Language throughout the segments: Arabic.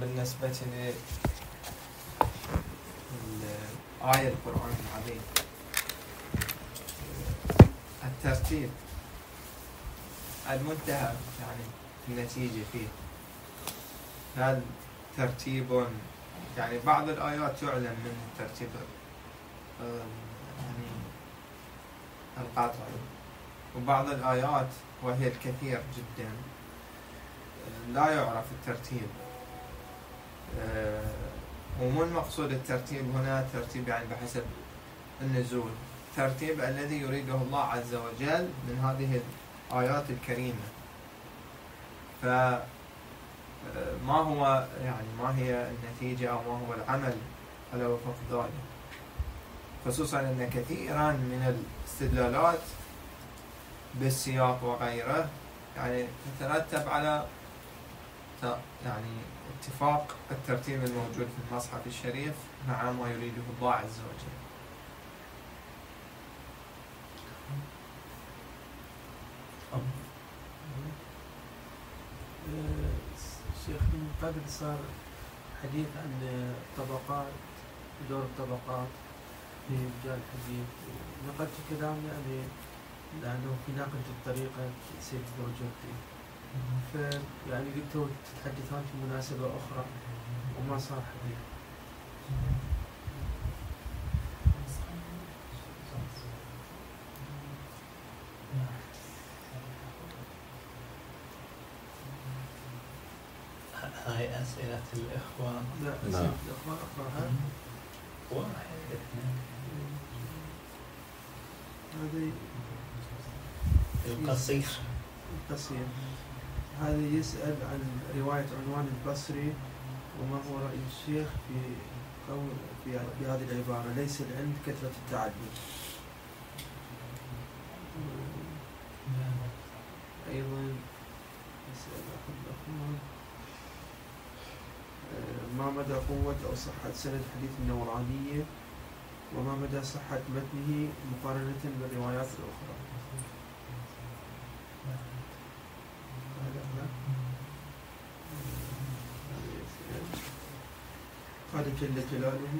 بالنسبة للآية القرآن العظيم. الترتيب. المنتهى يعني النتيجة فيه. هل ترتيب يعني بعض الآيات يعلم من ترتيب يعني القاطع. وبعض الآيات وهي الكثير جدا لا يعرف الترتيب. ومو المقصود الترتيب هنا ترتيب يعني بحسب النزول. الترتيب الذي يريده الله عز وجل من هذه الآيات الكريمة. فما هو يعني ما هي النتيجة أو ما هو العمل على وفق ذلك؟ خصوصا أن كثيرا من الاستدلالات بالسياق وغيره يعني تترتب على يعني اتفاق الترتيب الموجود في المصحف الشريف مع ما يريده الله عز وجل. شيخ من قبل صار حديث عن طبقات دور الطبقات في مجال الحديث نقلت كلام يعني لأنه في ناقل الطريقة سيد برجوتي فيعني قلتوا تتحدثون في مناسبة أخرى وما صار حديث. هاي أسئلة الإخوان لا أسئلة الإخوان أخرى واحد. اثنين هذه القصير. القصير. هذا يسأل عن رواية عنوان البصري وما هو رأي الشيخ في قول في هذه العبارة؟ ليس العلم كثرة التعلم أيضا يسأل أحد الأخوان ما مدى قوة أو صحة سند حديث النورانية وما مدى صحة متنه مقارنة بالروايات الأخرى؟ قال جل جلاله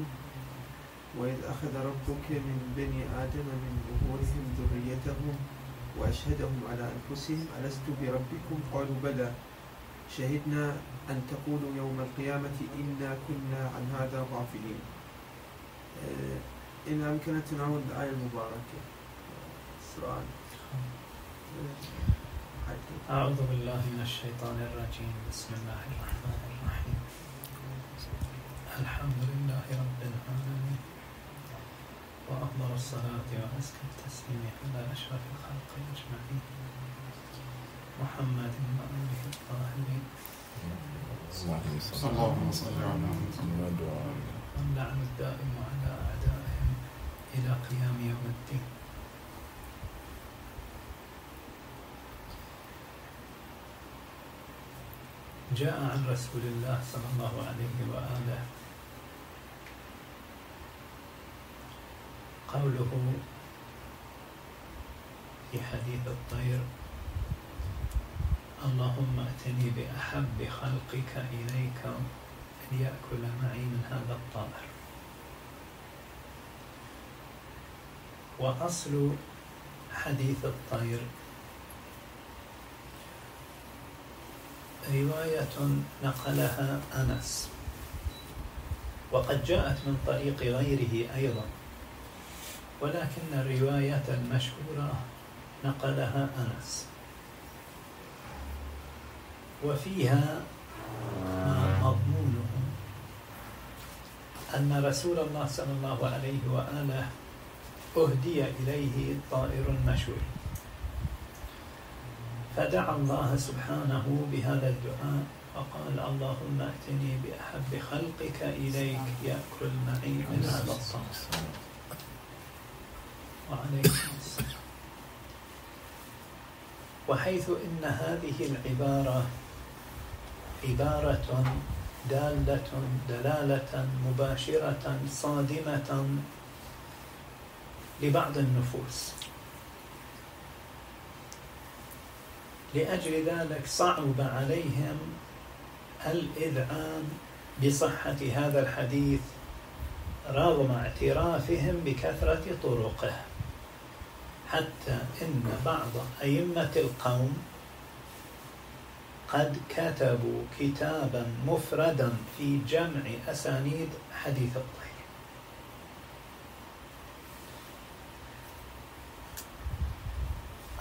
وإذ أخذ ربك من بني آدم من ظهورهم ذريتهم وأشهدهم على أنفسهم ألست بربكم؟ قالوا بلى. شهدنا أن تقولوا يوم القيامة إنا كنا عن هذا غافلين. إن أمكن تناول الآية المباركة. السؤال أعوذ بالله من الشيطان الرجيم. بسم الله الرحمن الرحيم. الحمد لله رب العالمين. وأفضل الصلاة وأزكى التسليم على أشرف الخلق أجمعين. محمد وآله الطاهرين صلى الله وسلم على محمد وآله واللعن الدائم على أعدائهم إلى قيام يوم الدين. جاء عن رسول الله صلى الله عليه وآله قوله في حديث الطير اللهم ائتني بأحب خلقك إليك أن يأكل معي من هذا الطائر. وأصل حديث الطير رواية نقلها أنس وقد جاءت من طريق غيره أيضا. ولكن الرواية المشهورة نقلها أنس. وفيها مضمونه أن رسول الله صلى الله عليه وآله أهدي إليه طائر مشهور فدعا الله سبحانه بهذا الدعاء فقال اللهم ائتني بأحب خلقك إليك يأكل معي من هذا الطعام. وعليكم السلام. وحيث إن هذه العبارة عبارة دالة دلالة مباشرة صادمة لبعض النفوس. لأجل ذلك صعب عليهم الإذعان بصحة هذا الحديث رغم اعترافهم بكثرة طرقه. حتى إن بعض أئمة القوم قد كتبوا كتابا مفردا في جمع أسانيد حديث الطير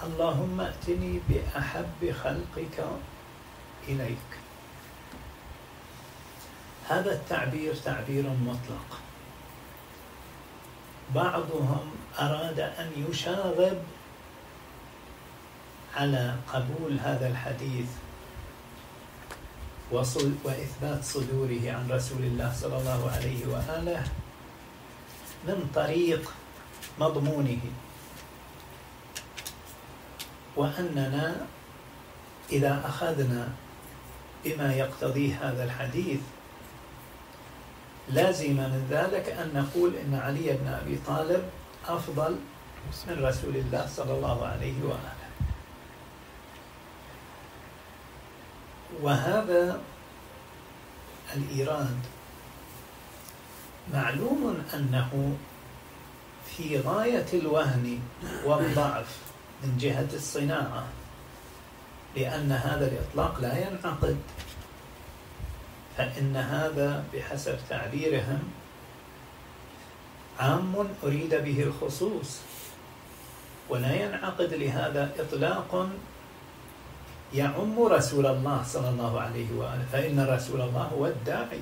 اللهم ائتني بأحب خلقك إليك. هذا التعبير تعبير مطلق بعضهم أراد أن يشاغب على قبول هذا الحديث وإثبات صدوره عن رسول الله صلى الله عليه وآله من طريق مضمونه. وأننا إذا أخذنا بما يقتضيه هذا الحديث لازم من ذلك أن نقول إن علي بن أبي طالب أفضل من رسول الله صلى الله عليه وآله. وهذا الإيراد معلوم أنه في غاية الوهن والضعف من جهة الصناعة لأن هذا الإطلاق لا ينعقد فإن هذا بحسب تعبيرهم عام أريد به الخصوص ولا ينعقد لهذا إطلاق يعم رسول الله صلى الله عليه وآله فإن رسول الله هو الداعي.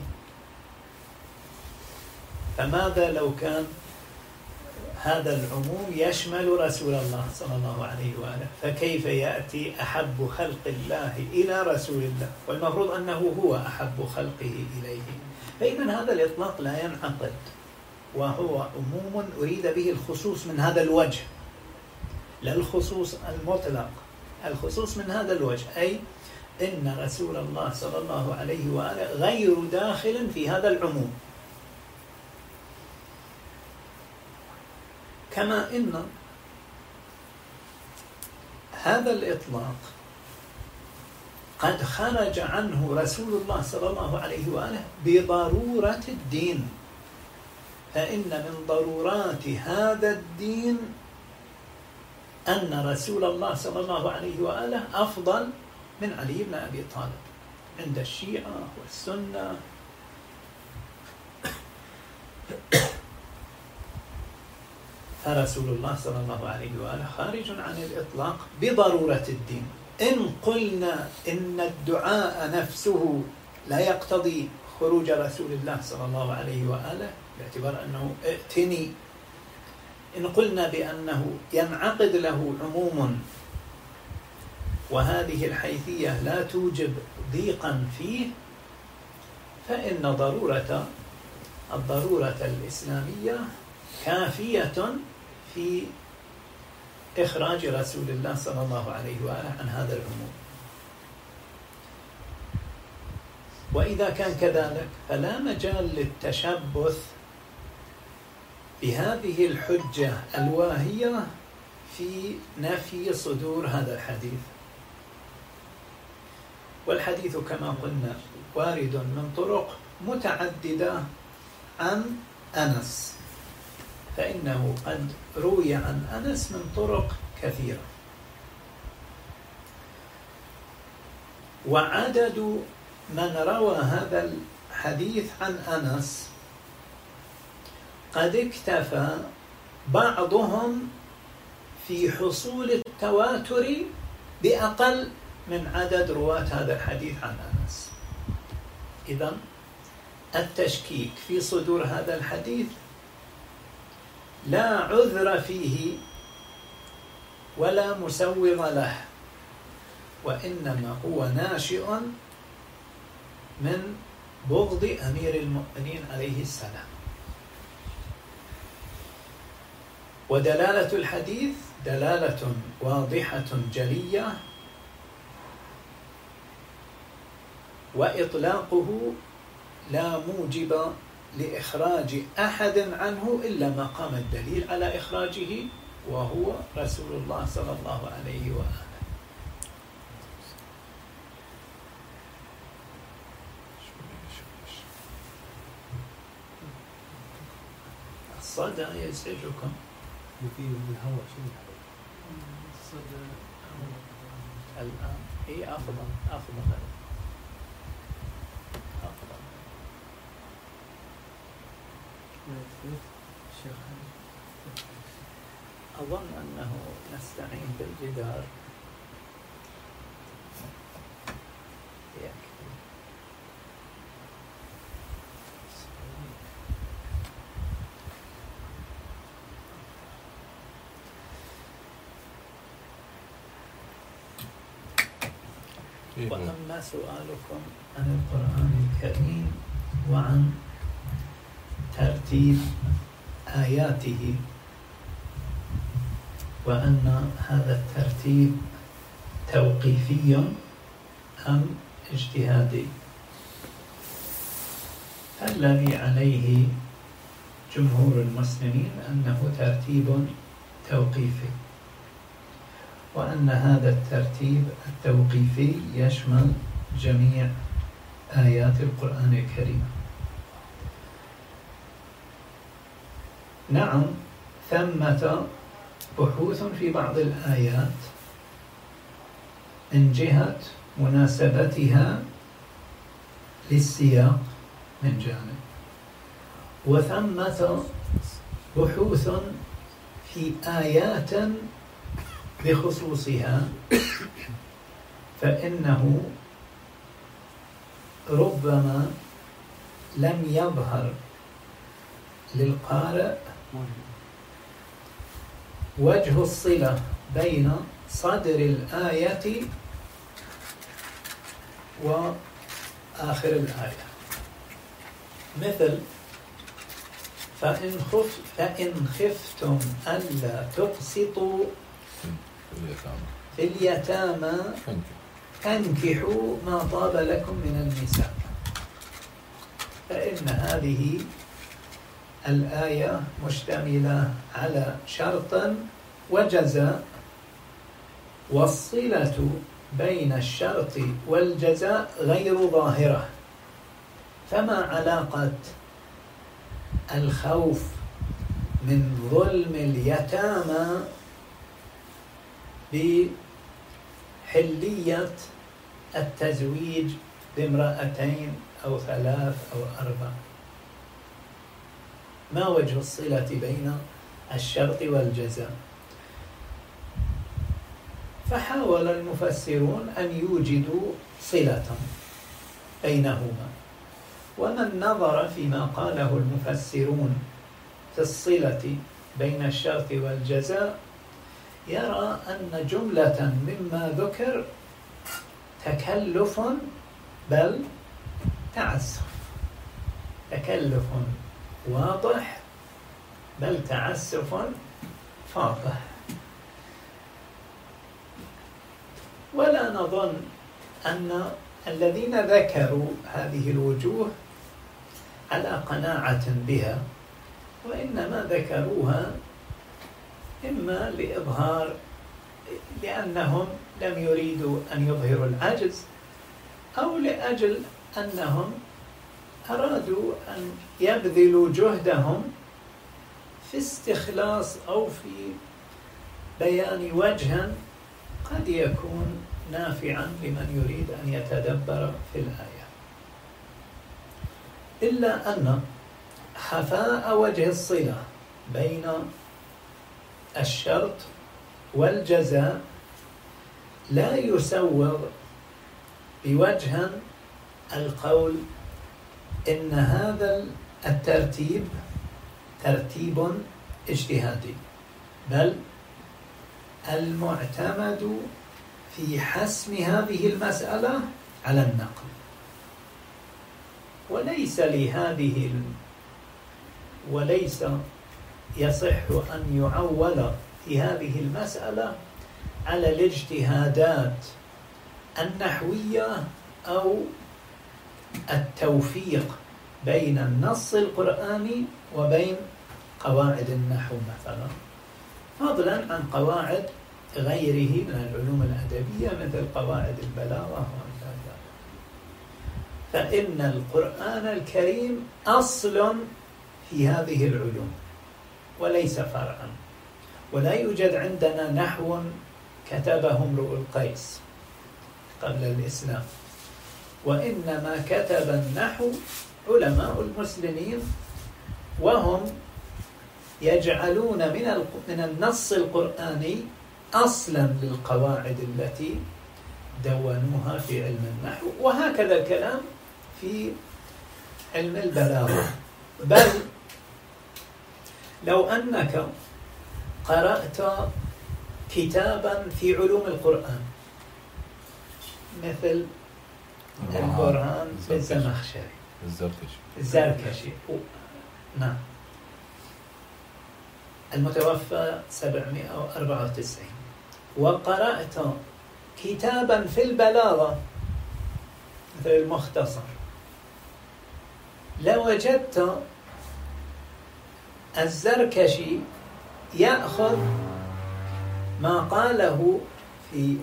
فماذا لو كان هذا العموم يشمل رسول الله صلى الله عليه وآله؟ فكيف يأتي أحب خلق الله إلى رسول الله؟ والمفروض أنه هو أحب خلقه إليه. فإذا هذا الإطلاق لا ينعقد. وهو عموم أريد به الخصوص من هذا الوجه. لا الخصوص المطلق. الخصوص من هذا الوجه أي إن رسول الله صلى الله عليه وآله غير داخل في هذا العموم. كما إن هذا الإطلاق قد خرج عنه رسول الله صلى الله عليه وآله بضرورة الدين. فإن من ضرورات هذا الدين أن رسول الله صلى الله عليه وآله أفضل من علي بن أبي طالب. عند الشيعة والسنة. فرسول الله صلى الله عليه وآله خارج عن الإطلاق بضرورة الدين. إن قلنا إن الدعاء نفسه لا يقتضي خروج رسول الله صلى الله عليه وآله باعتبار أنه ائتني. إن قلنا بأنه ينعقد له عموم وهذه الحيثية لا توجب ضيقا فيه فإن ضرورة الضرورة الإسلامية كافية في إخراج رسول الله صلى الله عليه وآله عن هذا العموم. وإذا كان كذلك فلا مجال للتشبث بهذه الحجة الواهية في نفي صدور هذا الحديث. والحديث كما قلنا وارد من طرق متعددة عن أنس فإنه قد روي عن أنس من طرق كثيرة. وعدد من روى هذا الحديث عن أنس قد اكتفى بعضهم في حصول التواتر بأقل من عدد رواة هذا الحديث عن أنس. إذا التشكيك في صدور هذا الحديث لا عذر فيه ولا مسوغ له وإنما هو ناشئ من بغض أمير المؤمنين عليه السلام. ودلالة الحديث دلالة واضحة جلية وإطلاقه لا موجب لإخراج أحد عنه إلا ما قام الدليل على إخراجه وهو رسول الله صلى الله عليه وآله. الصدى يزعجكم؟ الهواء شنو الآن هي أفضل أفضل أفضل. شيخ أظن أنه نستعين بالجدار. وأما سؤالكم عن القرآن الكريم وعن ترتيب آياته وأن هذا الترتيب توقيفي أم اجتهادي. فالذي عليه جمهور المسلمين أنه ترتيب توقيفي. وأن هذا الترتيب التوقيفي يشمل جميع آيات القرآن الكريم. نعم ثمة بحوث في بعض الآيات من جهة مناسبتها للسياق من جانب. وثمة بحوث في آيات بخصوصها فإنه ربما لم يظهر للقارئ وجه الصلة بين صدر الآية وآخر الآية. مثل فإن, خف فإن خفتم ألا تقسطوا في اليتامى فانكحوا. ما طاب لكم من النساء. فإن هذه الآية مشتملة على شرط وجزاء. والصلة بين الشرط والجزاء غير ظاهرة. فما علاقة الخوف من ظلم اليتامى بحلية التزويج بامرأتين أو ثلاث أو أربع. ما وجه الصلة بين الشرط والجزاء؟ فحاول المفسرون أن يوجدوا صلة بينهما. ومن نظر فيما قاله المفسرون في الصلة بين الشرط والجزاء يرى أن جملة مما ذكر تكلف بل تعسف. تكلف واضح بل تعسف فاضح. ولا نظن أن الذين ذكروا هذه الوجوه على قناعة بها وإنما ذكروها إما لإظهار لأنهم لم يريدوا أن يظهروا العجز أو لأجل أنهم أرادوا أن يبذلوا جهدهم في استخلاص أو في بيان وجها قد يكون نافعا لمن يريد أن يتدبر في الآية. إلا أن خفاء وجه الصلة بين الشرط والجزاء لا يسوغ بوجه القول إن هذا الترتيب ترتيب اجتهادي بل المعتمد في حسم هذه المسألة على النقل. وليس لهذه وليس يصح أن يعول في هذه المسألة على الاجتهادات النحوية أو التوفيق بين النص القرآني وبين قواعد النحو مثلا. فضلا عن قواعد غيره من العلوم الأدبية مثل قواعد البلاغة ذلك فإن القرآن الكريم أصل في هذه العلوم. وليس فرعا ولا يوجد عندنا نحو كتبه امرؤ القيس قبل الإسلام. وإنما كتب النحو علماء المسلمين وهم يجعلون من من النص القرآني أصلا للقواعد التي دونوها في علم النحو. وهكذا الكلام في علم البلاغة. بل لو أنك قرأت كتابا في علوم القرآن مثل البرهان بالزمخشري الزركشي. الزركشي. نعم. المتوفى 794 وقرأت كتابا في البلاغة مثل المختصر. لوجدت الزركشي يأخذ ما قاله في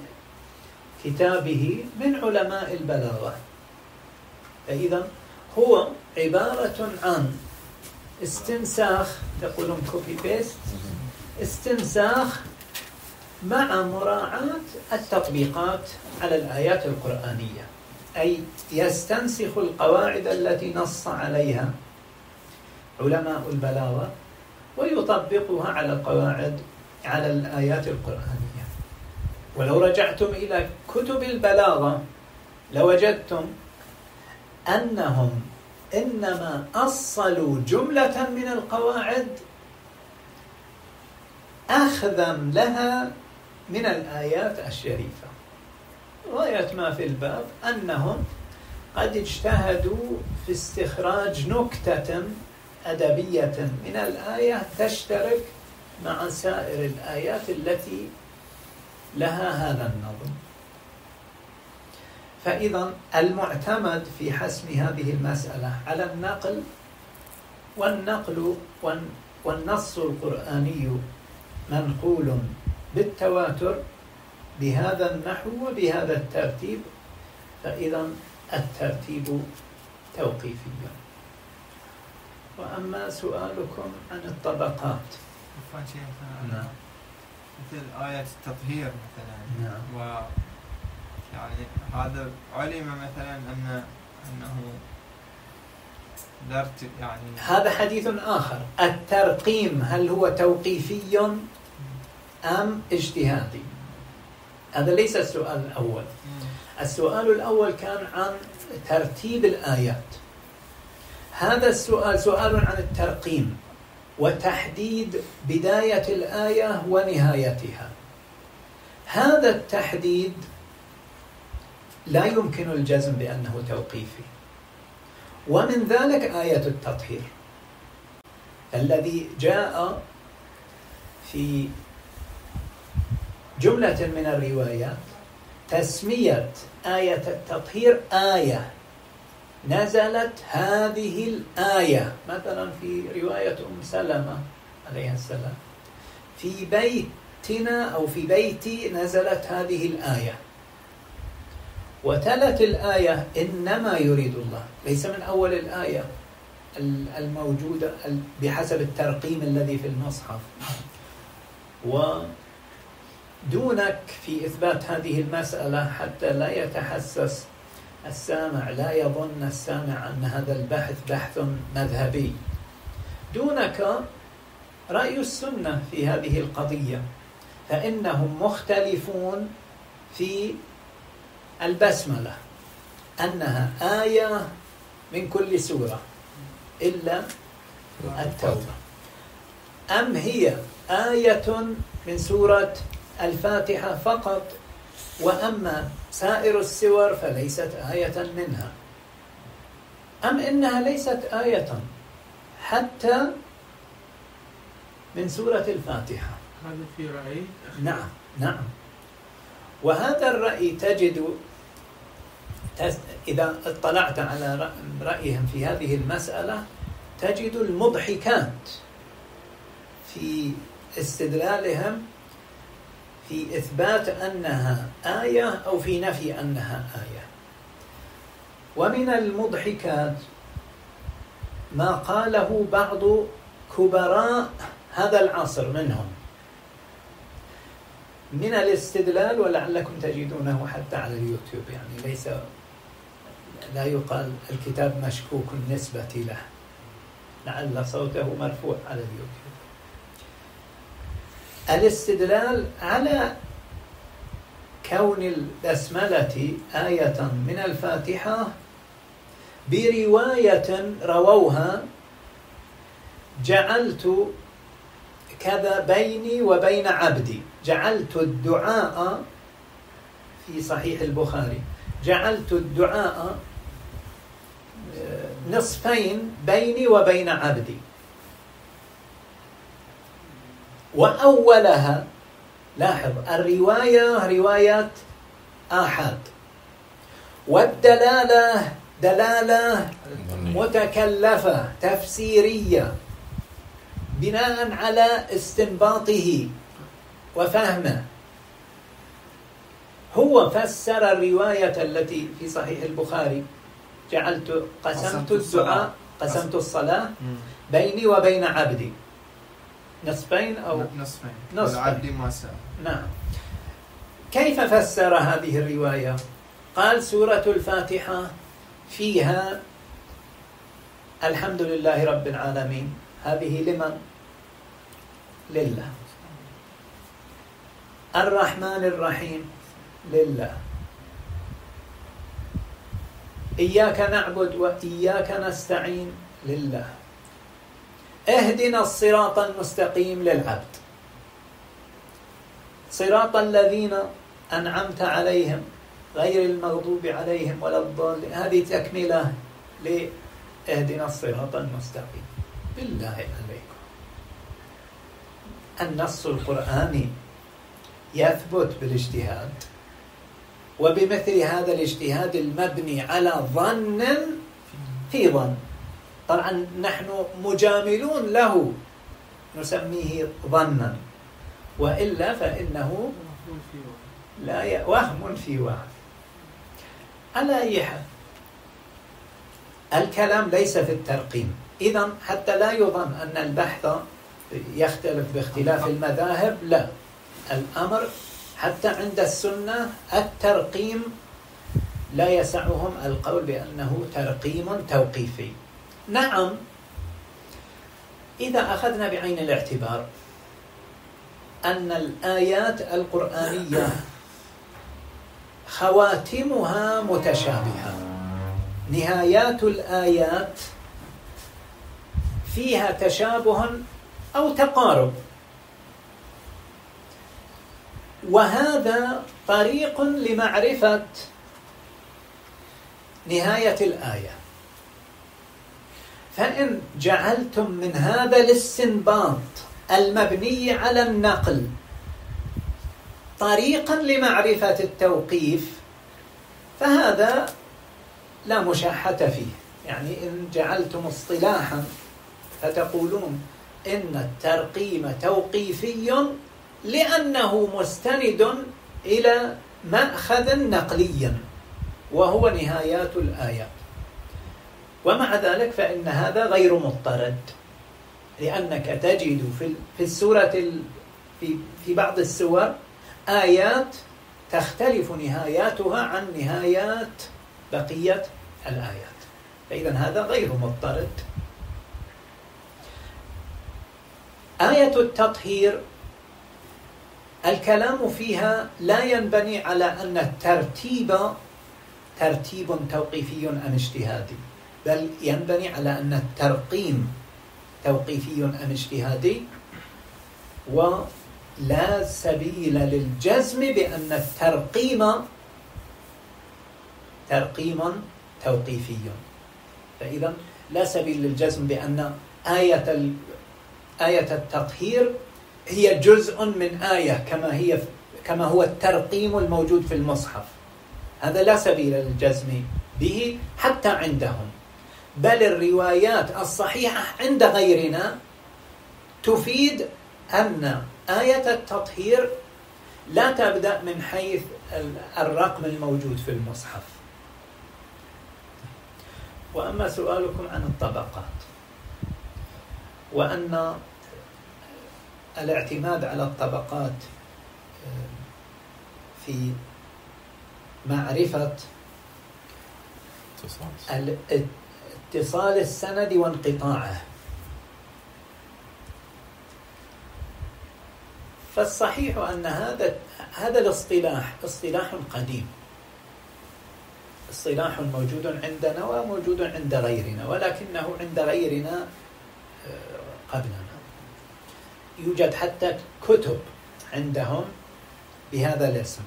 كتابه من علماء البلاغة. فإذا هو عبارة عن استنساخ تقولون copy paste استنساخ مع مراعاة التطبيقات على الآيات القرآنية. أي يستنسخ القواعد التي نص عليها علماء البلاغة ويطبقها على القواعد على الآيات القرآنية. ولو رجعتم إلى كتب البلاغة لوجدتم أنهم إنما أصلوا جملة من القواعد أخذا لها من الآيات الشريفة. غاية ما في الباب أنهم قد اجتهدوا في استخراج نكتة أدبية من الآية تشترك مع سائر الآيات التي لها هذا النظم. فإذا المعتمد في حسم هذه المسألة على النقل والنقل والنص القرآني منقول بالتواتر بهذا النحو وبهذا الترتيب فإذا الترتيب توقيفي وأما سؤالكم عن الطبقات. عفوا شيخ نعم. مثل آية التطهير مثلا. نعم. و يعني هذا علم مثلا أن أنه درت يعني هذا حديث آخر. الترقيم هل هو توقيفي أم اجتهادي؟ هذا ليس السؤال الأول. السؤال الأول كان عن ترتيب الآيات. هذا السؤال سؤال عن الترقيم وتحديد بداية الآية ونهايتها. هذا التحديد لا يمكن الجزم بأنه توقيفي. ومن ذلك آية التطهير الذي جاء في جملة من الروايات تسمية آية التطهير آية. نزلت هذه الآية. مثلا في رواية أم سلمة عليها السلام. في بيتنا أو في بيتي نزلت هذه الآية. وتلت الآية إنما يريد الله. ليس من أول الآية الموجودة بحسب الترقيم الذي في المصحف. ودونك في إثبات هذه المسألة حتى لا يتحسس السامع لا يظن السامع أن هذا البحث بحث مذهبي. دونك رأي السنة في هذه القضية فإنهم مختلفون في البسملة أنها آية من كل سورة إلا التوبة. أم هي آية من سورة الفاتحة فقط؟ وأما سائر السور فليست آية منها. أم إنها ليست آية حتى من سورة الفاتحة؟ هذا في رأي. نعم نعم. وهذا الرأي تجد إذا اطلعت على رأيهم في هذه المسألة تجد المضحكات في استدلالهم في إثبات أنها آية أو في نفي أنها آية. ومن المضحكات ما قاله بعض كبراء هذا العصر منهم. من الاستدلال ولعلكم تجدونه حتى على اليوتيوب يعني ليس لا يقال الكتاب مشكوك النسبة له. لعل صوته مرفوع على اليوتيوب. الاستدلال على كون البسملة آية من الفاتحة برواية رووها جعلت كذا بيني وبين عبدي جعلت الدعاء في صحيح البخاري جعلت الدعاء آه، نصفين بيني وبين عبدي. وأولها لاحظ الرواية رواية آحاد. والدلالة دلالة متكلفة تفسيرية بناء على استنباطه وفهمه. هو فسر الرواية التي في صحيح البخاري. جعلت قسمت الدعاء قسمت الصلاة بيني وبين عبدي. نصفين أو نصفين. نصفين. ما نعم. كيف فسر هذه الرواية؟ قال سورة الفاتحة فيها الحمد لله رب العالمين. هذه لمن؟ لله. الرحمن الرحيم. لله. إياك نعبد وإياك نستعين. لله. اهدنا الصراط المستقيم للعبد. صراط الذين أنعمت عليهم غير المغضوب عليهم ولا الضالين. هذه تكملة لإهدنا الصراط المستقيم. بالله عليكم. النص القرآني يثبت بالاجتهاد وبمثل هذا الاجتهاد المبني على ظن في ظن. طبعا نحن مجاملون له. نسميه ظنا. في واحد. لا ي... وهم في وهم. على أي حال الكلام ليس في الترقيم إذا حتى لا يظن أن البحث يختلف باختلاف المذاهب لا. الأمر حتى عند السنة الترقيم لا يسعهم القول بأنه ترقيم توقيفي. نعم. إذا أخذنا بعين الاعتبار أن الآيات القرآنية خواتمها متشابهة. نهايات الآيات فيها تشابه أو تقارب. وهذا طريق لمعرفة نهاية الآية. فإن جعلتم من هذا الاستنباط المبني على النقل طريقا لمعرفة التوقيف فهذا لا مشاحة فيه. يعني إن جعلتم اصطلاحا فتقولون إن الترقيم توقيفي لأنه مستند إلى مأخذ نقلي وهو نهايات الآيات ومع ذلك فإن هذا غير مضطرد لأنك تجد في في السورة ال- في في بعض السور آيات تختلف نهاياتها عن نهايات بقية الآيات. فإذا هذا غير مضطرد. آية التطهير الكلام فيها لا ينبني على أن الترتيب ترتيب توقيفي أم اجتهادي. بل ينبني على أن الترقيم توقيفي أم اجتهادي ولا سبيل للجزم بأن الترقيم ترقيم توقيفي. فإذا لا سبيل للجزم بأن آية آية التطهير هي جزء من آية كما هي كما هو الترقيم الموجود في المصحف. هذا لا سبيل للجزم به حتى عندهم. بل الروايات الصحيحة عند غيرنا تفيد أن آية التطهير لا تبدأ من حيث ال- الرقم الموجود في المصحف. وأما سؤالكم عن الطبقات وأن الاعتماد على الطبقات آه، في معرفة اتصال السند وانقطاعه. فالصحيح أن هذا هذا الاصطلاح اصطلاح قديم. اصطلاح موجود عندنا وموجود عند غيرنا ولكنه عند غيرنا آه، قبلنا. يوجد حتى كتب عندهم بهذا الاسم.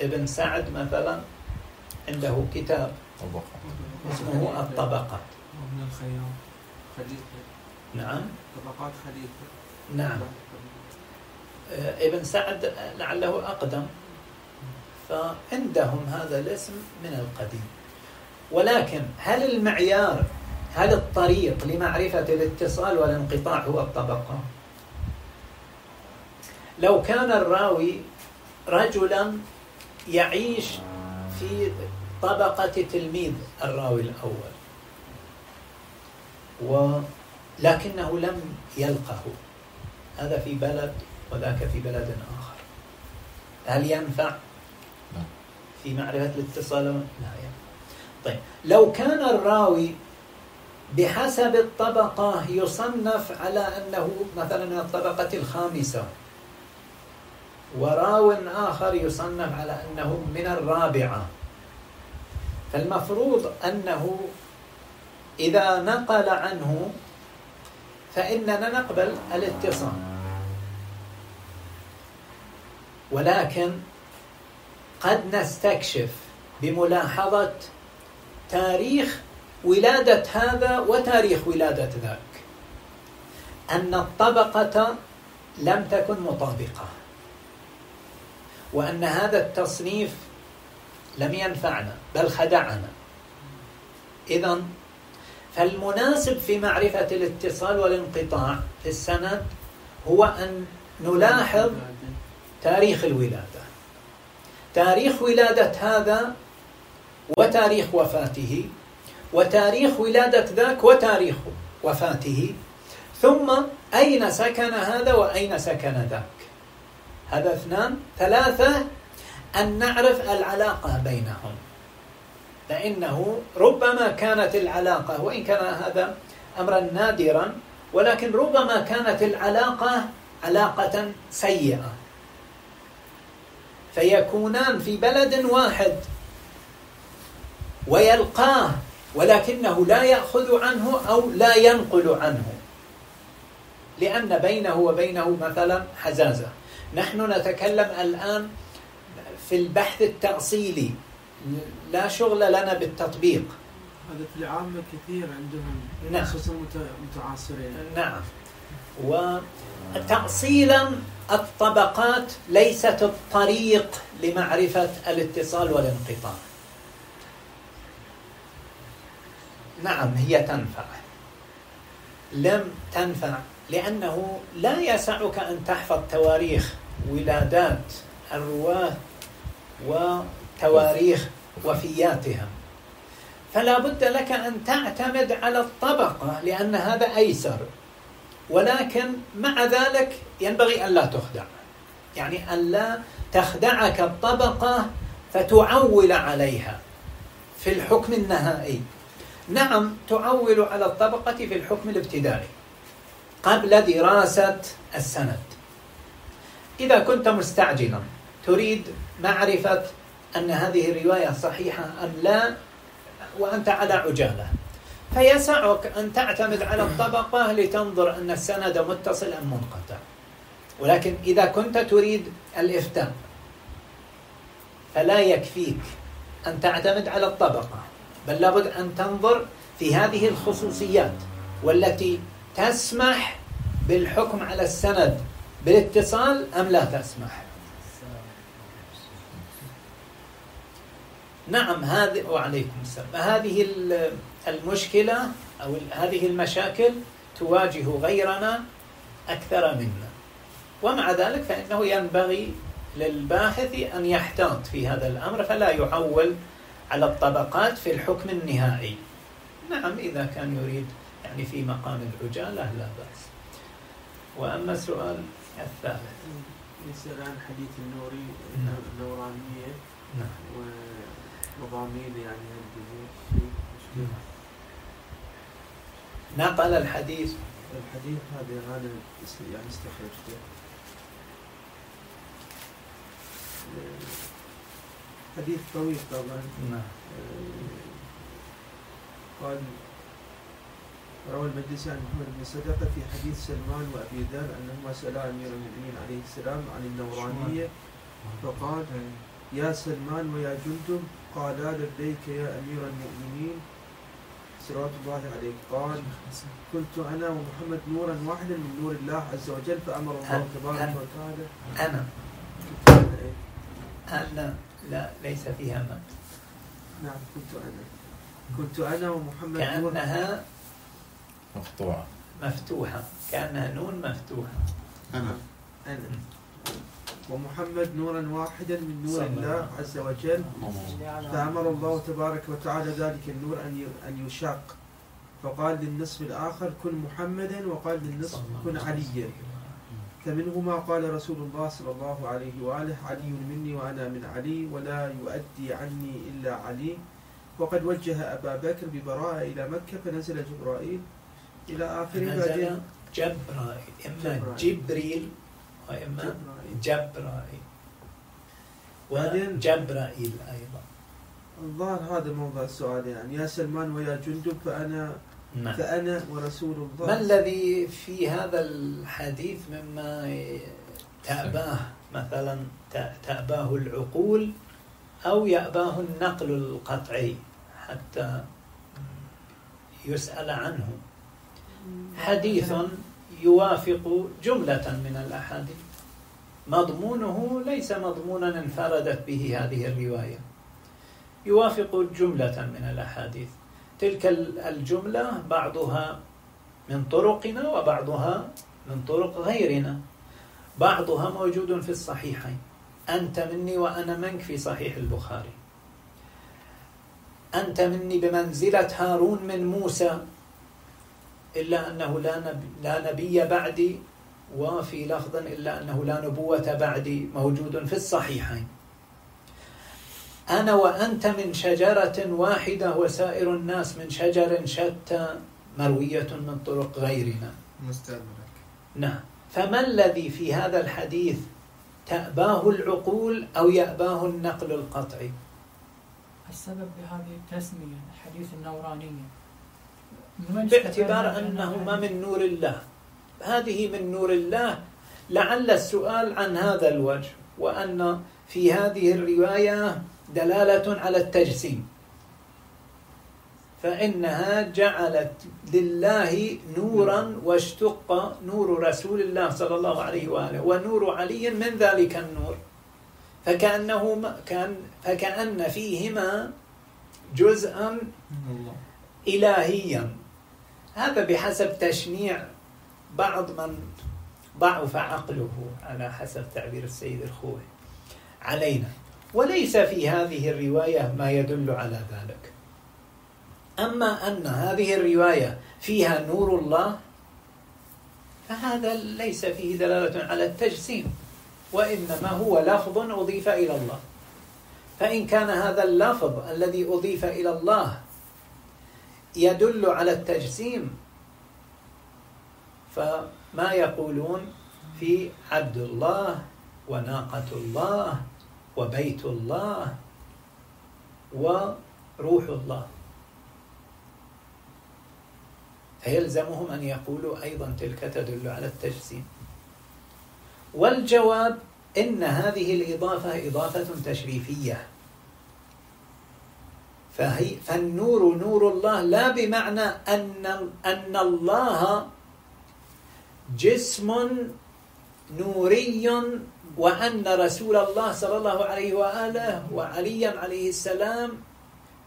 ابن سعد مثلا عنده كتاب طبقة اسمه الطبقات ومن الخيام خليفة. نعم. طبقات خليفة. نعم. آه، ابن سعد لعله أقدم. فعندهم هذا الاسم من القديم. ولكن هل المعيار هل الطريق لمعرفة الاتصال والانقطاع هو الطبقة؟ لو كان الراوي رجلا يعيش في طبقة تلميذ الراوي الأول. ولكنه لم يلقه. هذا في بلد وذاك في بلد آخر. هل ينفع. في معرفة الاتصال؟ لا ينفع. طيب لو كان الراوي بحسب الطبقة يصنف على أنه مثلا من الطبقة الخامسة وراو آخر يصنف على أنه من الرابعة فالمفروض أنه إذا نقل عنه فإننا نقبل الاتصال. ولكن قد نستكشف بملاحظة تاريخ ولادة هذا وتاريخ ولادة ذاك. أن الطبقة لم تكن مطابقة. وأن هذا التصنيف لم ينفعنا بل خدعنا. إذا فالمناسب في معرفة الاتصال والانقطاع في السند هو أن نلاحظ تاريخ الولادة. تاريخ ولادة هذا وتاريخ وفاته وتاريخ ولادة ذاك وتاريخ وفاته. ثم أين سكن هذا وأين سكن ذاك؟ هذا اثنان. ثلاثة أن نعرف العلاقة بينهم. فإنه ربما كانت العلاقة وإن كان هذا أمرا نادرا ولكن ربما كانت العلاقة علاقة سيئة. فيكونان في بلد واحد ويلقاه ولكنه لا يأخذ عنه أو لا ينقل عنه. لأن بينه وبينه مثلا حزازة. نحن نتكلم الآن في البحث التأصيلي. لا شغل لنا بالتطبيق. هذا في العامة كثير عندهم نعم. خصوصا مت- متعاصرين. نعم. وتأصيلا الطبقات ليست الطريق لمعرفة الاتصال والانقطاع. نعم هي تنفع. لم تنفع لأنه لا يسعك أن تحفظ تواريخ ولادات الرواة وتواريخ وفياتهم فلا بد لك أن تعتمد على الطبقة لأن هذا أيسر. ولكن مع ذلك ينبغي أن لا تخدع. يعني أن لا تخدعك الطبقة فتعول عليها في الحكم النهائي. نعم تعول على الطبقة في الحكم الابتدائي قبل دراسة السند. إذا كنت مستعجلا تريد معرفة أن هذه الرواية صحيحة أم لا وأنت على عجالة. فيسعك أن تعتمد على الطبقة لتنظر أن السند متصل أم منقطع. ولكن إذا كنت تريد الإفتاء فلا يكفيك أن تعتمد على الطبقة بل لابد أن تنظر في هذه الخصوصيات والتي تسمح بالحكم على السند بالاتصال أم لا تسمح. نعم هذه وعليكم السلام. هذه ال- المشكلة أو هذه المشاكل تواجه غيرنا أكثر منا. ومع ذلك فإنه ينبغي للباحث أن يحتاط في هذا الأمر فلا يعول على الطبقات في الحكم النهائي. نعم إذا كان يريد يعني في مقام العجالة لا بأس. وأما السؤال الثالث. يسأل عن حديث النوري نعم. النورانية. نعم. ومضامين يعني نقل الحديث؟ الحديث هذا اس- يعني استخرجته حديث طويل طبعا. نعم. قال روى المجلسي عن محمد بن صدقة في حديث سلمان وأبي ذر أنهما سألا أمير المؤمنين عليه السلام عن النورانية. فقال يا سلمان ويا جندب قالا لبيك يا أمير المؤمنين. صلوات الله عليك. قال كنت أنا ومحمد نورا واحدا من نور الله عز وجل. فأمر الله تبارك وتعالى. أنا كنت أنا؟ أنا لا ليس فيها من. نعم كنت أنا. كنت أنا ومحمد نورا. كأنها مقطوعة مفتوحة. كأنها نون مفتوحة. أنا. أنا. ومحمد نورا واحدا من نور الله عز وجل. فأمر الله تبارك وتعالى ذلك النور أن أن يشاق. فقال للنصف الآخر كن محمدا وقال للنصف كن عليا. فمنهما قال رسول الله صلى الله عليه وآله علي مني وأنا من علي ولا يؤدي عني إلا علي. وقد وجه أبا بكر ببراءة إلى مكة فنزل جبرائيل إلى آخره نزل جبرائيل إما. جبريل وإما جبرائيل. جبرائيل بعدين- وجبرائيل أيضا. الظاهر هذا موضوع السؤال يعني. يا سلمان ويا جندب فأنا نعم. فأنا ورسول الله. ما الذي في هذا الحديث مما تأباه؟ مثلا ت- تأباه العقول أو يأباه النقل القطعي حتى يسأل عنه. حديث يوافق جملة من الأحاديث. مضمونه ليس مضمونا انفردت به هذه الرواية. يوافق جملة من الأحاديث. تلك ال- الجملة بعضها من طرقنا وبعضها من طرق غيرنا. بعضها موجود في الصحيحين. أنت مني وأنا منك في صحيح البخاري. أنت مني بمنزلة هارون من موسى. إلا أنه لا نبي بعدي وفي لفظ إلا أنه لا نبوة بعدي موجود في الصحيحين. أنا وأنت من شجرة واحدة وسائر الناس من شجر شتى مروية من طرق غيرنا. مستدرك. نعم. فما الذي في هذا الحديث تأباه العقول أو يأباه النقل القطعي؟ السبب بهذه التسمية الحديث النورانية باعتبار أنهما حديث؟ من نور الله. هذه من نور الله. لعل السؤال عن هذا الوجه وأن في هذه الرواية دلالة على التجسيم. فإنها جعلت لله نورا واشتق نور رسول الله صلى الله عليه وآله ونور علي من ذلك النور. فكأنه كان فكأن فيهما جزءا إلهيا. هذا بحسب تشنيع بعض من ضعف عقله على حسب تعبير السيد الخوي علينا. وليس في هذه الرواية ما يدل على ذلك. أما أن هذه الرواية فيها نور الله فهذا ليس فيه دلالة على التجسيم وإنما هو لفظ أضيف إلى الله. فإن كان هذا اللفظ الذي أضيف إلى الله يدل على التجسيم فما يقولون في عبد الله وناقة الله وبيت الله وروح الله. فيلزمهم أن يقولوا أيضا تلك تدل على التجسيم والجواب إن هذه الإضافة إضافة تشريفية. فهي فالنور نور الله لا بمعنى أن أن الله جسم نوري وأن رسول الله صلى الله عليه وآله وعليا عليه السلام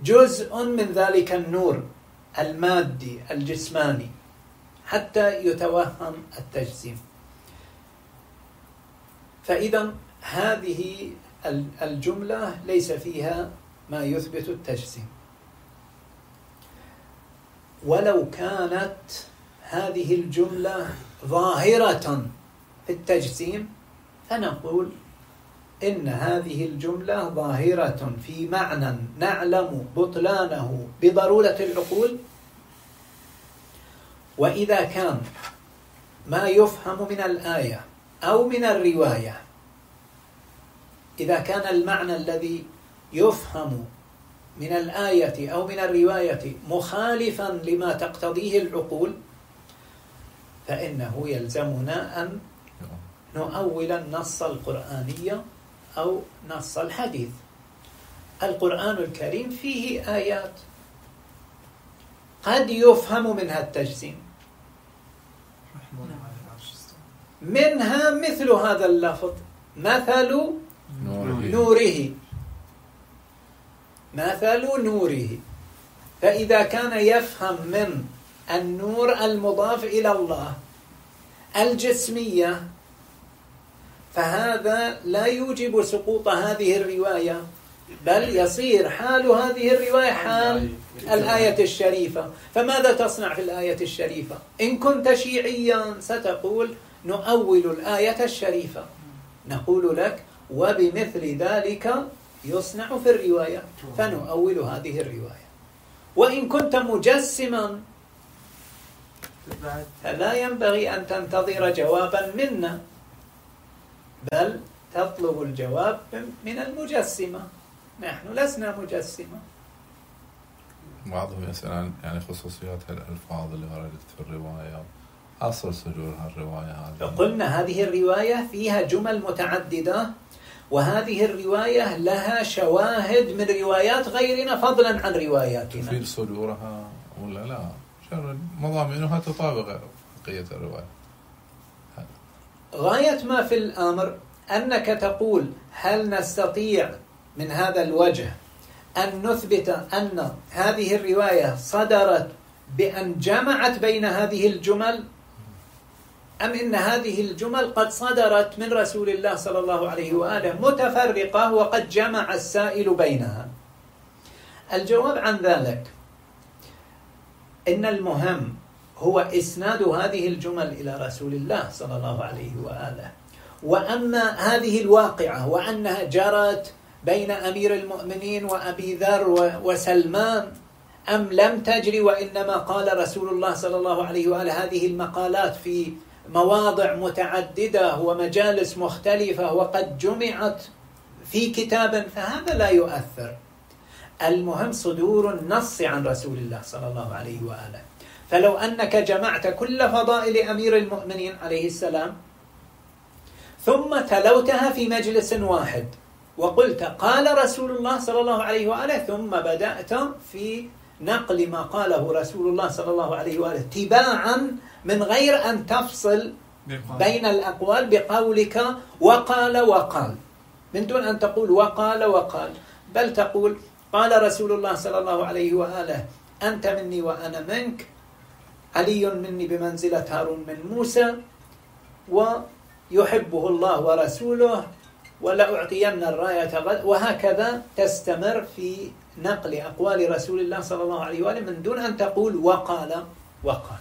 جزء من ذلك النور المادي الجسماني حتى يتوهم التجسيم. فإذا هذه الجملة ليس فيها ما يثبت التجسيم. ولو كانت هذه الجملة ظاهرة في التجسيم فنقول إن هذه الجملة ظاهرة في معنى نعلم بطلانه بضرورة العقول. وإذا كان ما يفهم من الآية أو من الرواية إذا كان المعنى الذي يفهم من الآية أو من الرواية مخالفا لما تقتضيه العقول فإنه يلزمنا أن نؤول النص القرآني أو نص الحديث. القرآن الكريم فيه آيات. قد يفهم منها التجسيم. منها مثل هذا اللفظ. مثل نوره. نوره. مثل نوره. فإذا كان يفهم من النور المضاف إلى الله الجسمية. فهذا لا يوجب سقوط هذه الرواية بل يصير حال هذه الرواية حال الآية الشريفة. فماذا تصنع في الآية الشريفة؟ إن كنت شيعيا ستقول نؤول الآية الشريفة. نقول لك وبمثل ذلك يصنع في الرواية فنؤول هذه الرواية. وإن كنت مجسما فلا ينبغي أن تنتظر جوابا منا بل تطلب الجواب من المجسمة. نحن لسنا مجسمة. بعضهم يسأل عن يعني خصوصيات الألفاظ اللي وردت في الرواية. أصل صدور هالرواية هذه. فقلنا هذه الرواية فيها جمل متعددة وهذه الرواية لها شواهد من روايات غيرنا فضلا عن رواياتنا. تفيد صدورها ولا لا؟ مضامينها تطابق بقية الرواية. غاية ما في الأمر أنك تقول هل نستطيع من هذا الوجه أن نثبت أن هذه الرواية صدرت بأن جمعت بين هذه الجمل؟ أم إن هذه الجمل قد صدرت من رسول الله صلى الله عليه وآله متفرقة وقد جمع السائل بينها؟ الجواب عن ذلك إن المهم هو إسناد هذه الجمل إلى رسول الله صلى الله عليه وآله. وأما هذه الواقعة وأنها جرت بين أمير المؤمنين وأبي ذر وسلمان أم لم تجري وإنما قال رسول الله صلى الله عليه وآله هذه المقالات في مواضع متعددة ومجالس مختلفة وقد جمعت في كتاب فهذا لا يؤثر. المهم صدور النص عن رسول الله صلى الله عليه وآله. فلو أنك جمعت كل فضائل أمير المؤمنين عليه السلام ثم تلوتها في مجلس واحد وقلت قال رسول الله صلى الله عليه وآله ثم بدأت في نقل ما قاله رسول الله صلى الله عليه وآله تباعا من غير أن تفصل بين الأقوال بقولك وقال وقال. من دون أن تقول وقال وقال بل تقول قال رسول الله صلى الله عليه وآله أنت مني وأنا منك علي مني بمنزلة هارون من موسى ويحبه الله ورسوله ولأعطين الراية غد وهكذا تستمر في نقل أقوال رسول الله صلى الله عليه وآله من دون أن تقول وقال وقال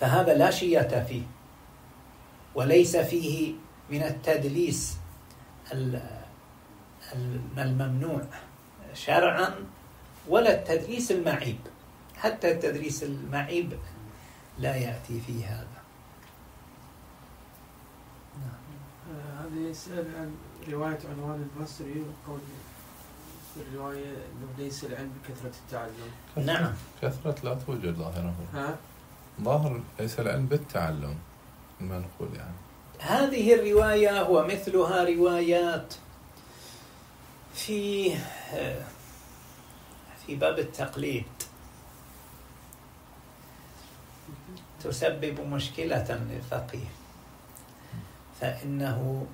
فهذا لا شية فيه وليس فيه من التدليس ال- ال- الممنوع. شرعا ولا التدليس المعيب. حتى التدريس المعيب لا يأتي في هذا. آه، هذا يسأل عن رواية عنوان البصري وقول في الرواية أنه ليس العلم بكثرة التعلم. نعم. كثرة لا توجد ظاهرة. ها؟ ظاهر ليس العلم بالتعلم المنقول يعني. هذه الرواية ومثلها روايات في في باب التقليد. تسبب مشكلة للفقيه. فإنه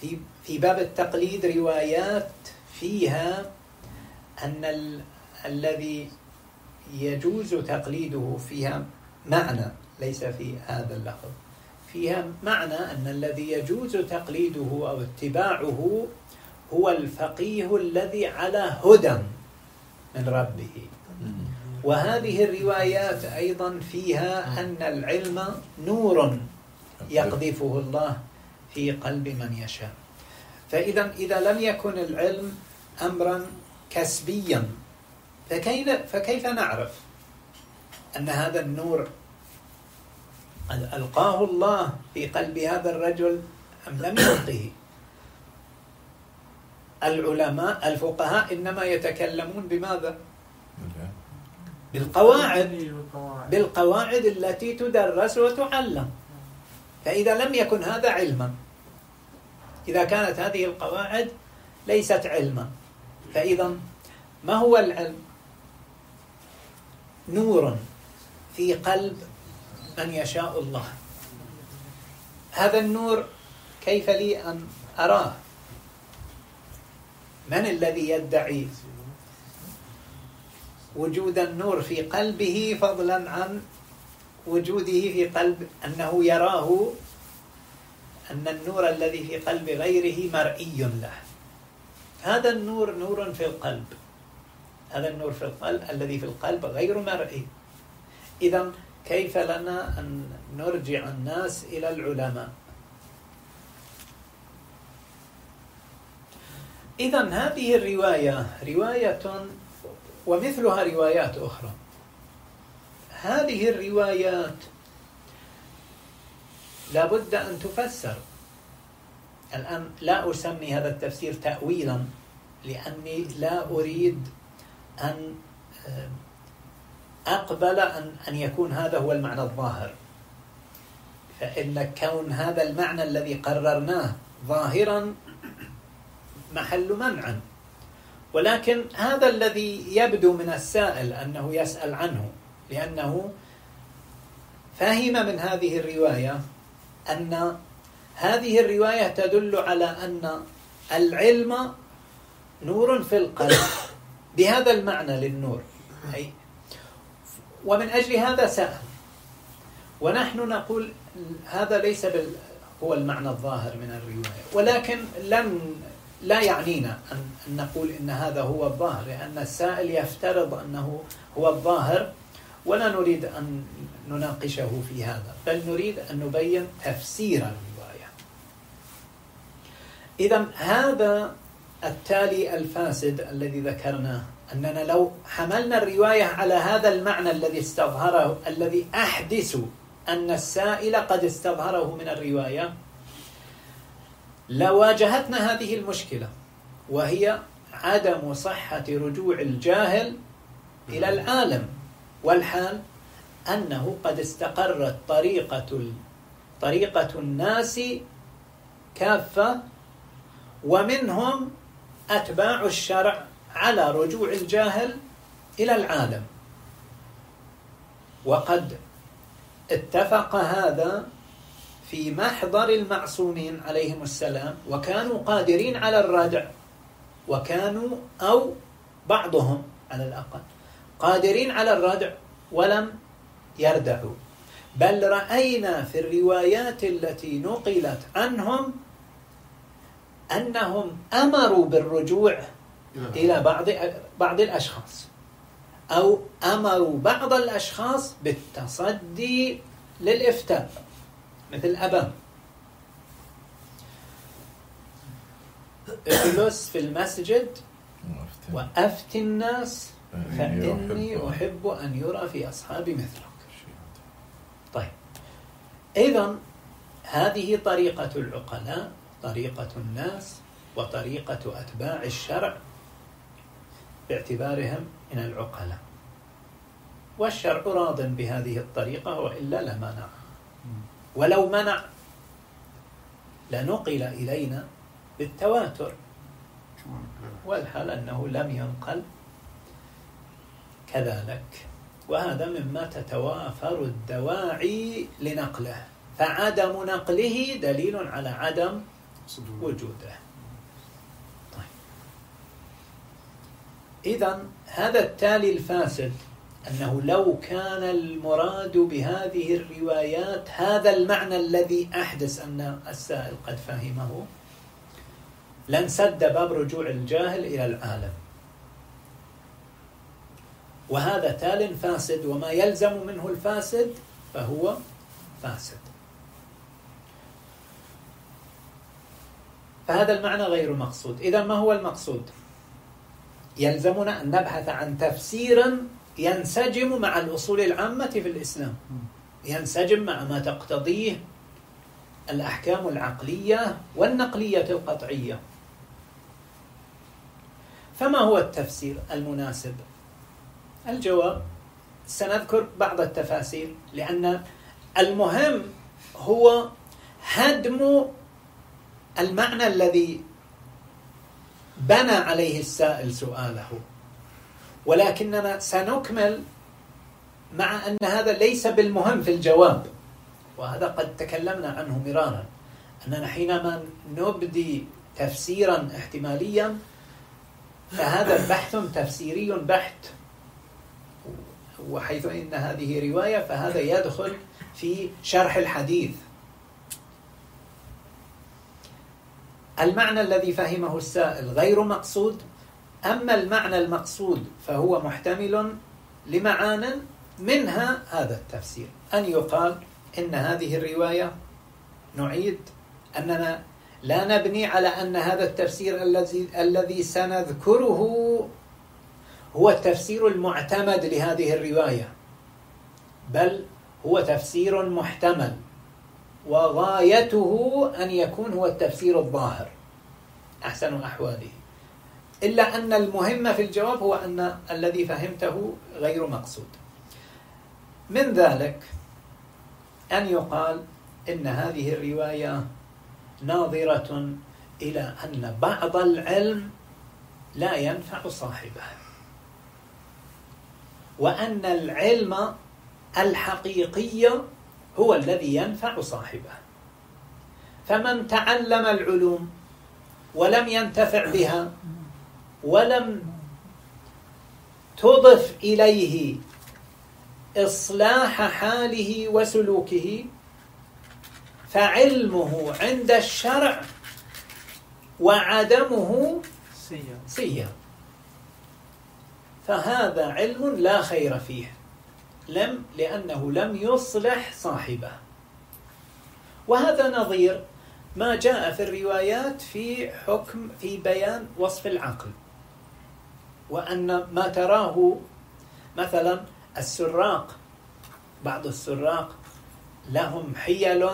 في في باب التقليد روايات فيها أن ال الذي يجوز تقليده فيها معنى ليس في هذا اللفظ. فيها معنى أن الذي يجوز تقليده أو اتباعه هو الفقيه الذي على هدى من ربه. وهذه الروايات أيضا فيها أن العلم نور يقذفه الله في قلب من يشاء. فإذا إذا لم يكن العلم أمرا كسبيا فكيف, فكيف نعرف أن هذا النور ألقاه الله في قلب هذا الرجل أم لم يلقه؟ العلماء الفقهاء إنما يتكلمون بماذا؟ بالقواعد. بالقواعد التي تدرس وتعلم. فإذا لم يكن هذا علما إذا كانت هذه القواعد ليست علما فإذا ما هو العلم؟ نور في قلب من يشاء الله. هذا النور كيف لي أن أراه؟ من الذي يدعي وجود النور في قلبه فضلا عن وجوده في قلب أنه يراه أن النور الذي في قلب غيره مرئي له. هذا النور نور في القلب. هذا النور في القلب الذي في القلب غير مرئي. إذا كيف لنا أن نرجع الناس إلى العلماء؟ إذا هذه الرواية رواية ومثلها روايات أخرى. هذه الروايات لابد أن تفسر. الآن لا أسمي هذا التفسير تأويلا لأني لا أريد أن آه، أقبل أن أن يكون هذا هو المعنى الظاهر. فإن كون هذا المعنى الذي قررناه ظاهرا محل منع. ولكن هذا الذي يبدو من السائل أنه يسأل عنه لأنه فهم من هذه الرواية أن هذه الرواية تدل على أن العلم نور في القلب. بهذا المعنى للنور. أي ومن أجل هذا سأل. ونحن نقول هذا ليس هو المعنى الظاهر من الرواية. ولكن لم لا يعنينا أن نقول إن هذا هو الظاهر لأن السائل يفترض أنه هو الظاهر ولا نريد أن نناقشه في هذا بل نريد أن نبين تفسير الرواية. إذا هذا التالي الفاسد الذي ذكرناه أننا لو حملنا الرواية على هذا المعنى الذي استظهره الذي أحدث أن السائل قد استظهره من الرواية لواجهتنا هذه المشكلة وهي عدم صحة رجوع الجاهل إلى العالم والحال أنه قد استقرت طريقة طريقة الناس كافة ومنهم أتباع الشرع على رجوع الجاهل إلى العالم. وقد اتفق هذا في محضر المعصومين عليهم السلام وكانوا قادرين على الردع وكانوا أو بعضهم على الأقل قادرين على الردع ولم يردعوا. بل رأينا في الروايات التي نقلت عنهم أنهم أمروا بالرجوع إلى بعض بعض الأشخاص أو أمروا بعض الأشخاص بالتصدي للإفتاء. مثل أبان اجلس في المسجد وأفتي الناس فإني أحب أن يرى في أصحابي مثلك. طيب. إذا هذه طريقة العقلاء طريقة الناس وطريقة أتباع الشرع باعتبارهم من العقلاء. والشرع راض بهذه الطريقة وإلا لمنع ولو منع لنقل إلينا بالتواتر. والحال أنه لم ينقل. كذلك. وهذا مما تتوافر الدواعي لنقله. فعدم نقله دليل على عدم وجوده. طيب. إذا هذا التالي الفاسد أنه لو كان المراد بهذه الروايات هذا المعنى الذي أحدث أن السائل قد فهمه لانسد باب رجوع الجاهل إلى العالم. وهذا تال فاسد وما يلزم منه الفاسد فهو فاسد. فهذا المعنى غير مقصود. إذا ما هو المقصود؟ يلزمنا أن نبحث عن تفسير ينسجم مع الأصول العامة في الإسلام. ينسجم مع ما تقتضيه الأحكام العقلية والنقلية القطعية. فما هو التفسير المناسب؟ الجواب سنذكر بعض التفاسير لأن المهم هو هدم المعنى الذي بنى عليه السائل سؤاله. ولكننا سنكمل مع أن هذا ليس بالمهم في الجواب. وهذا قد تكلمنا عنه مرارا أننا حينما نبدي تفسيرا احتماليا فهذا بحث تفسيري بحت. وحيث إن هذه رواية فهذا يدخل في شرح الحديث. المعنى الذي فهمه السائل غير مقصود؟ أما المعنى المقصود فهو محتمل لمعان منها هذا التفسير. أن يقال إن هذه الرواية نعيد أننا لا نبني على أن هذا التفسير الذي الذي سنذكره هو التفسير المعتمد لهذه الرواية بل هو تفسير محتمل وغايته أن يكون هو التفسير الظاهر. أحسن أحواله. إلا أن المهم في الجواب هو أن الذي فهمته غير مقصود. من ذلك أن يقال إن هذه الرواية ناظرة إلى أن بعض العلم لا ينفع صاحبه وأن العلم الحقيقي هو الذي ينفع صاحبه فمن تعلم العلوم ولم ينتفع بها ولم تضف إليه إصلاح حاله وسلوكه فعلمه عند الشرع وعدمه سيا فهذا علم لا خير فيه لم لأنه لم يصلح صاحبه. وهذا نظير ما جاء في الروايات في حكم في بيان وصف العقل. وأن ما تراه مثلا السراق بعض السراق لهم حيل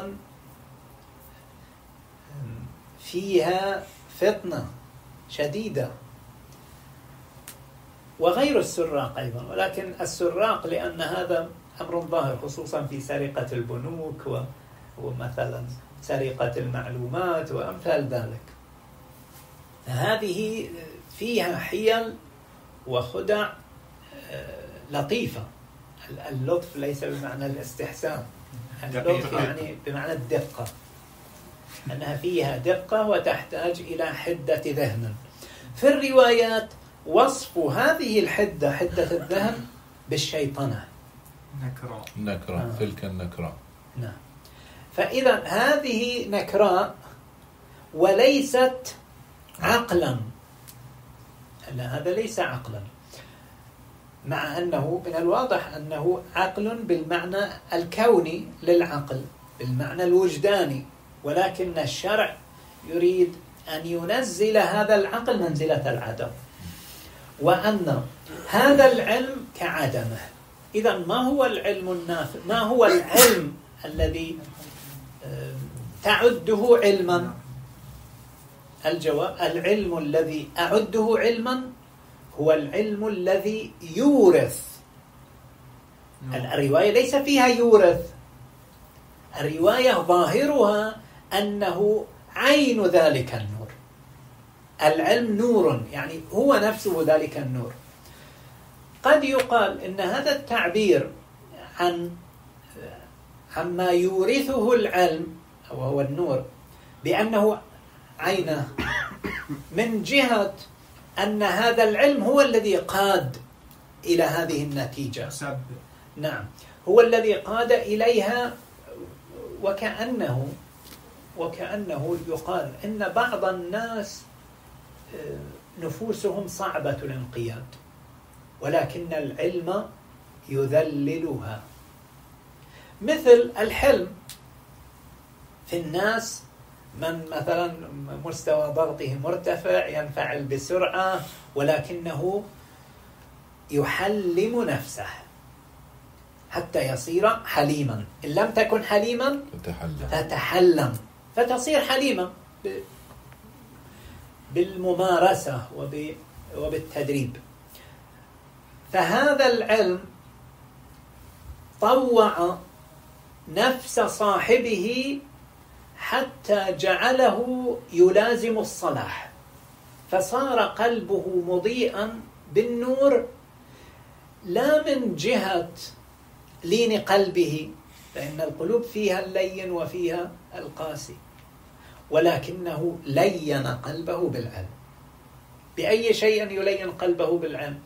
فيها فطنة شديدة وغير السراق أيضا ولكن السراق لأن هذا أمر ظاهر خصوصا في سرقة البنوك ومثلا سرقة المعلومات وأمثال ذلك. هذه فيها حيل وخدع آه، لطيفة. اللطف ليس بمعنى الاستحسان. اللطف يعني بمعنى الدقة. أنها فيها دقة وتحتاج إلى حدة ذهن. في الروايات وصف هذه الحدة حدة الذهن بالشيطنة. نكراء نكراء آه. تلك النكراء نعم. فإذا هذه نكراء وليست عقلا. لا هذا ليس عقلا. مع أنه من الواضح أنه عقل بالمعنى الكوني للعقل بالمعنى الوجداني. ولكن الشرع يريد أن ينزل هذا العقل منزلة العدم. وأن هذا العلم كعدمه. إذا ما هو العلم النافع؟ ما هو العلم الذي تعده علما؟ الجواب العلم الذي أعده علما هو العلم الذي يورث. نعم. الرواية ليس فيها يورث. الرواية ظاهرها أنه عين ذلك النور. العلم نور يعني هو نفسه ذلك النور. قد يقال إن هذا التعبير عن عما يورثه العلم وهو النور بأنه عينه من جهة أن هذا العلم هو الذي قاد إلى هذه النتيجة. نعم. هو الذي قاد إليها وكأنه وكأنه يقال إن بعض الناس آه، نفوسهم صعبة الانقياد ولكن العلم يذللها. مثل الحلم في الناس من مثلا مستوى ضغطه مرتفع ينفعل بسرعة ولكنه يحلم نفسه حتى يصير حليما. إن لم تكن حليما تتحلم. فتصير حليما بالممارسة وب- وبالتدريب. فهذا العلم طوع نفس صاحبه حتى جعله يلازم الصلاح. فصار قلبه مضيئا بالنور لا من جهة لين قلبه فإن القلوب فيها اللين وفيها القاسي ولكنه لين قلبه بالعلم. بأي شيء يلين قلبه بالعلم؟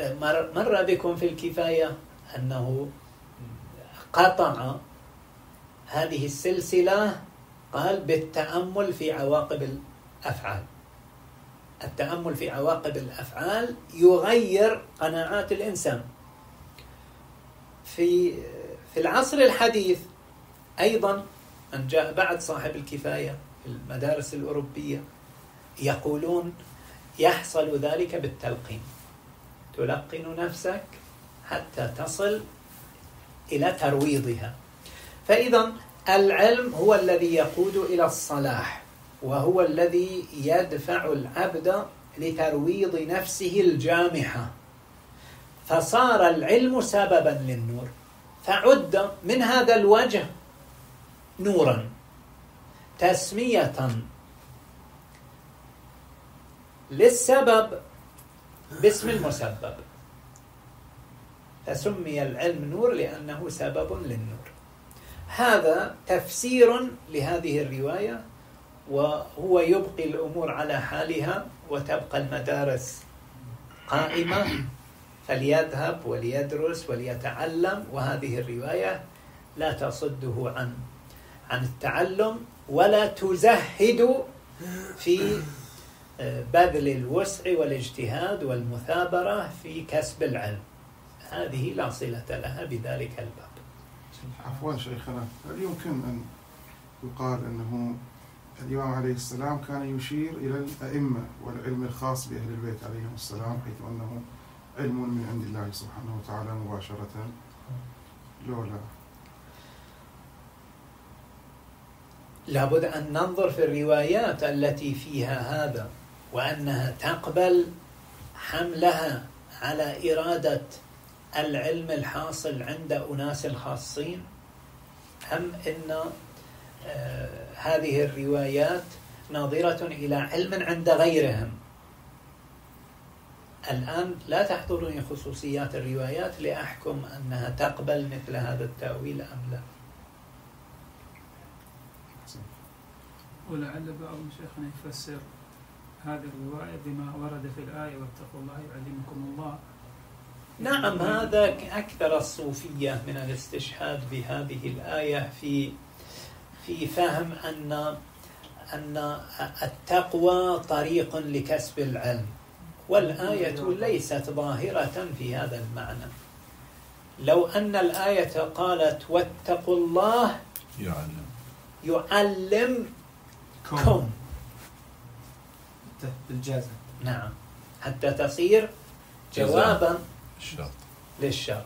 مر, بكم في الكفاية أنه قطع هذه السلسلة قال بالتأمل في عواقب الأفعال. التأمل في عواقب الأفعال يغير قناعات الإنسان. في في العصر الحديث أيضا من جاء بعد صاحب الكفاية في المدارس الأوروبية يقولون يحصل ذلك بالتلقين. تلقن نفسك حتى تصل إلى ترويضها. فإذا العلم هو الذي يقود إلى الصلاح وهو الذي يدفع العبد لترويض نفسه الجامحة. فصار العلم سببا للنور فعد من هذا الوجه نورا تسمية للسبب باسم المسبب. فسمي العلم نور لأنه سبب للنور. هذا تفسير لهذه الرواية وهو يبقي الأمور على حالها وتبقى المدارس قائمة فليذهب وليدرس وليتعلم وهذه الرواية لا تصده عن عن التعلم ولا تزهد في بذل الوسع والاجتهاد والمثابرة في كسب العلم. هذه لا صلة لها بذلك الباب. عفوا شيخنا هل يمكن أن يقال أنه الإمام عليه السلام كان يشير إلى الأئمة والعلم الخاص بأهل البيت عليهم السلام حيث أنه علم من عند الله سبحانه وتعالى مباشرة؟ لولا لابد أن ننظر في الروايات التي فيها هذا وأنها تقبل حملها على إرادة العلم الحاصل عند أناس خاصين أم أن آه هذه الروايات ناظرة إلى علم عند غيرهم. الآن لا تحضرني خصوصيات الروايات لأحكم أنها تقبل مثل هذا التأويل أم لا. ولعل بعض مشايخنا يفسر هذه الرواية بما ورد في الآية واتقوا الله يعلمكم الله. نعم هذا أكثر الصوفية من الاستشهاد بهذه الآية في في فهم أن أن التقوى طريق لكسب العلم والآية ليست ظاهرة في هذا المعنى. لو أن الآية قالت واتقوا الله يعلم. يعلمكم كم. بالجازم نعم حتى تصير جوابا. الشرط. للشرط.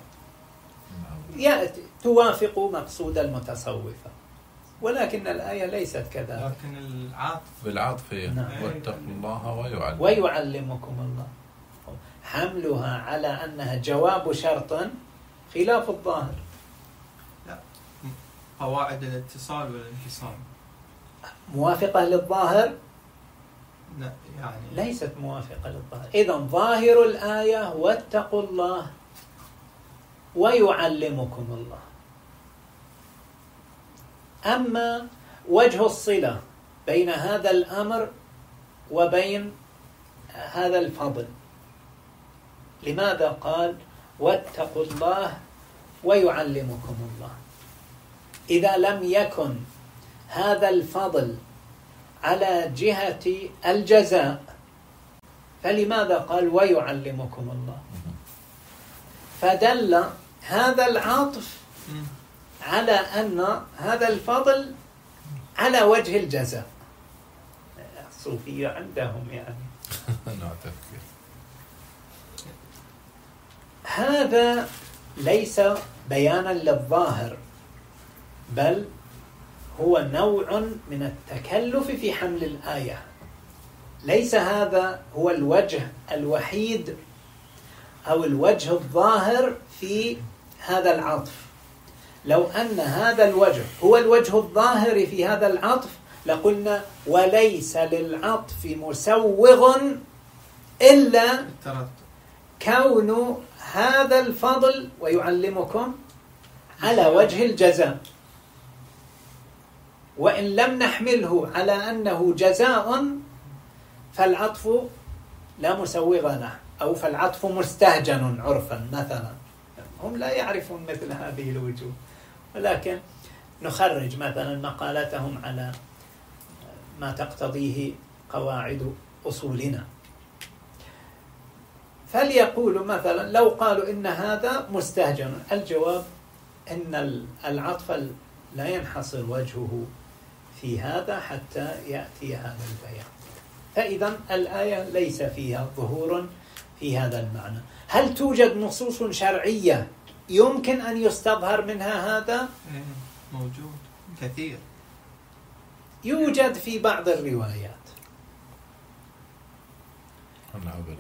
نعم. يأتي توافق مقصود المتصوفة ولكن الآية ليست كذلك. لكن العاطفة بالعاطفة نعم. واتقوا الله ويعلم ويعلمكم الله. حملها على أنها جواب شرط خلاف الظاهر. قواعد الاتصال والانفصال موافقة للظاهر؟ لا. يعني ليست موافقة للظاهر. إذا ظاهر الآية واتقوا الله ويعلمكم الله. أما وجه الصلة بين هذا الأمر وبين هذا الفضل لماذا قال واتقوا الله ويعلمكم الله؟ إذا لم يكن هذا الفضل على جهة الجزاء. فلماذا قال ويعلمكم الله؟ فدل هذا العطف. على أن هذا الفضل على وجه الجزاء. الصوفية عندهم يعني. تفكير. هذا ليس بيانا للظاهر بل هو نوع من التكلف في حمل الآية. ليس هذا هو الوجه الوحيد أو الوجه الظاهر في هذا العطف. لو أن هذا الوجه هو الوجه الظاهر في هذا العطف لقلنا وليس للعطف مسوغ إلا كون هذا الفضل ويعلمكم على وجه الجزاء. وإن لم نحمله على أنه جزاء فالعطف لا مسوغ له أو فالعطف مستهجن عرفا مثلا. هم لا يعرفون مثل هذه الوجوه. ولكن نخرج مثلا مقالتهم على ما تقتضيه قواعد أصولنا. فليقولوا مثلا لو قالوا إن هذا مستهجن الجواب إن العطف لا ينحصر وجهه. في هذا حتى يأتي هذا البيان. فإذا الآية ليس فيها ظهور في هذا المعنى. هل توجد نصوص شرعية يمكن أن يستظهر منها هذا؟ إيه، موجود كثير. يوجد في بعض الروايات.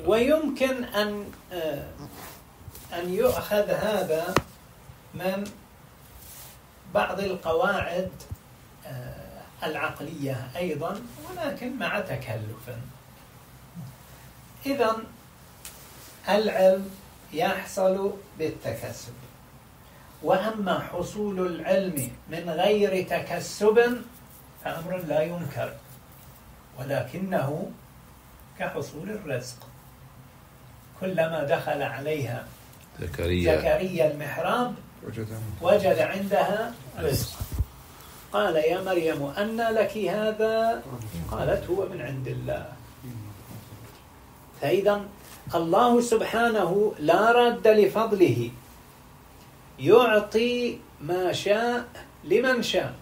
ويمكن أن آه، أن يؤخذ هذا من بعض القواعد العقلية أيضا ولكن مع تكلف إذا العلم يحصل بالتكسب. وأما حصول العلم من غير تكسب فأمر لا ينكر ولكنه كحصول الرزق. كلما دخل عليها زكريا. زكريا المحراب وجد عندها رزق. قال يا مريم أن لك هذا؟ قالت هو من عند الله. فإذا الله سبحانه لا رد لفضله. يعطي ما شاء لمن شاء.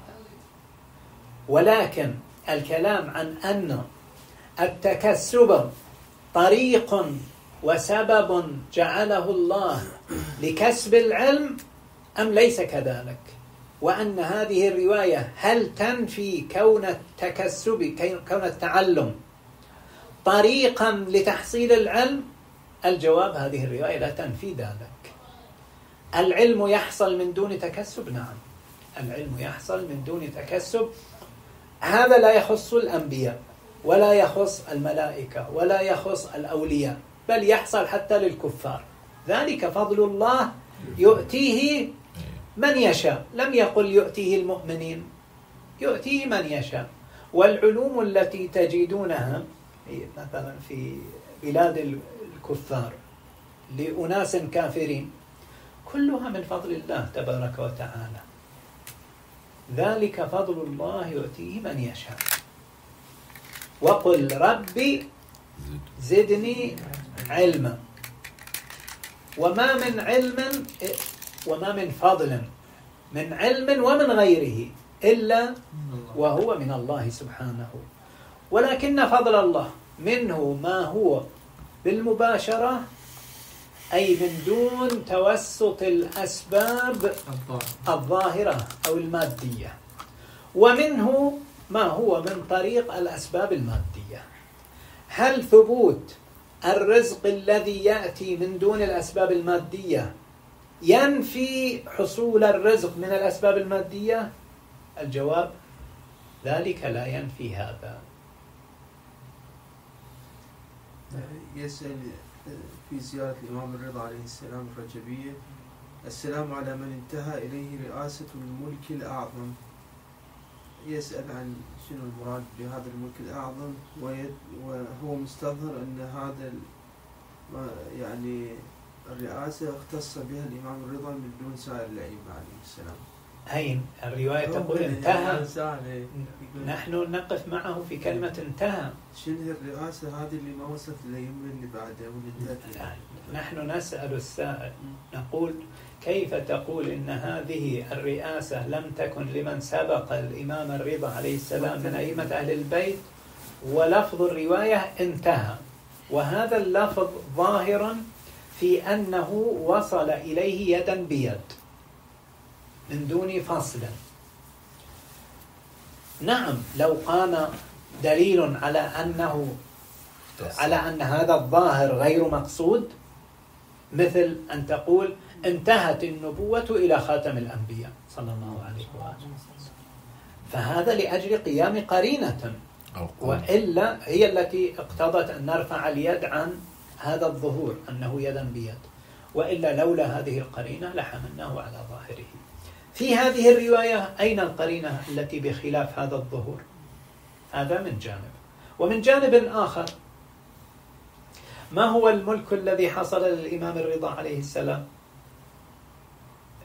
ولكن الكلام عن أن التكسب طريق وسبب جعله الله لكسب العلم أم ليس كذلك؟ وأن هذه الرواية هل تنفي كون التكسب كون التعلم طريقا لتحصيل العلم؟ الجواب هذه الرواية لا تنفي ذلك. العلم يحصل من دون تكسب؟ نعم. العلم يحصل من دون تكسب. هذا لا يخص الأنبياء ولا يخص الملائكة ولا يخص الأولياء بل يحصل حتى للكفار. ذلك فضل الله يؤتيه من يشاء. لم يقل يؤتيه المؤمنين. يؤتيه من يشاء. والعلوم التي تجدونها مثلا في بلاد الكفار لأناس كافرين كلها من فضل الله تبارك وتعالى. ذلك فضل الله يؤتيه من يشاء. وقل ربي زدني علما. وما من علم وما من فضل من علم ومن غيره إلا وهو من الله سبحانه. ولكن فضل الله منه ما هو بالمباشرة أي من دون توسط الأسباب الظاهر الظاهرة أو المادية. ومنه ما هو من طريق الأسباب المادية. هل ثبوت الرزق الذي يأتي من دون الأسباب المادية ينفي حصول الرزق من الأسباب المادية؟ الجواب ذلك لا ينفي هذا. يسأل في زيارة الإمام الرضا عليه السلام الرجبية السلام على من انتهى إليه رئاسة الملك الأعظم. يسأل عن شنو المراد بهذا الملك الأعظم؟ وهو مستظهر أن هذا يعني الرئاسة اختص بها الإمام الرضا من دون سائر الأئمة عليه السلام. أين الرواية تقول انتهى. نحن نقف معه في كلمة انتهى. شنو الرئاسة هذه اللي ما وصلت لليمة اللي بعدها واللي انتهت نحن نسأل السائل نقول كيف تقول إن هذه الرئاسة لم تكن لمن سبق الإمام الرضا عليه السلام من أئمة أهل البيت؟ ولفظ الرواية انتهى. وهذا اللفظ ظاهر في أنه وصل إليه يدا بيد. من دون فصل. نعم لو قام دليل على أنه على أن هذا الظاهر غير مقصود مثل أن تقول انتهت النبوة إلى خاتم الأنبياء صلى الله عليه وآله. فهذا لأجل قيام قرينة. وإلا هي التي اقتضت أن نرفع اليد عن هذا الظهور أنه يدا بيد وإلا لولا هذه القرينة لحملناه على ظاهره. في هذه الرواية أين القرينة التي بخلاف هذا الظهور؟ هذا من جانب. ومن جانب آخر ما هو الملك الذي حصل للإمام الرضا عليه السلام؟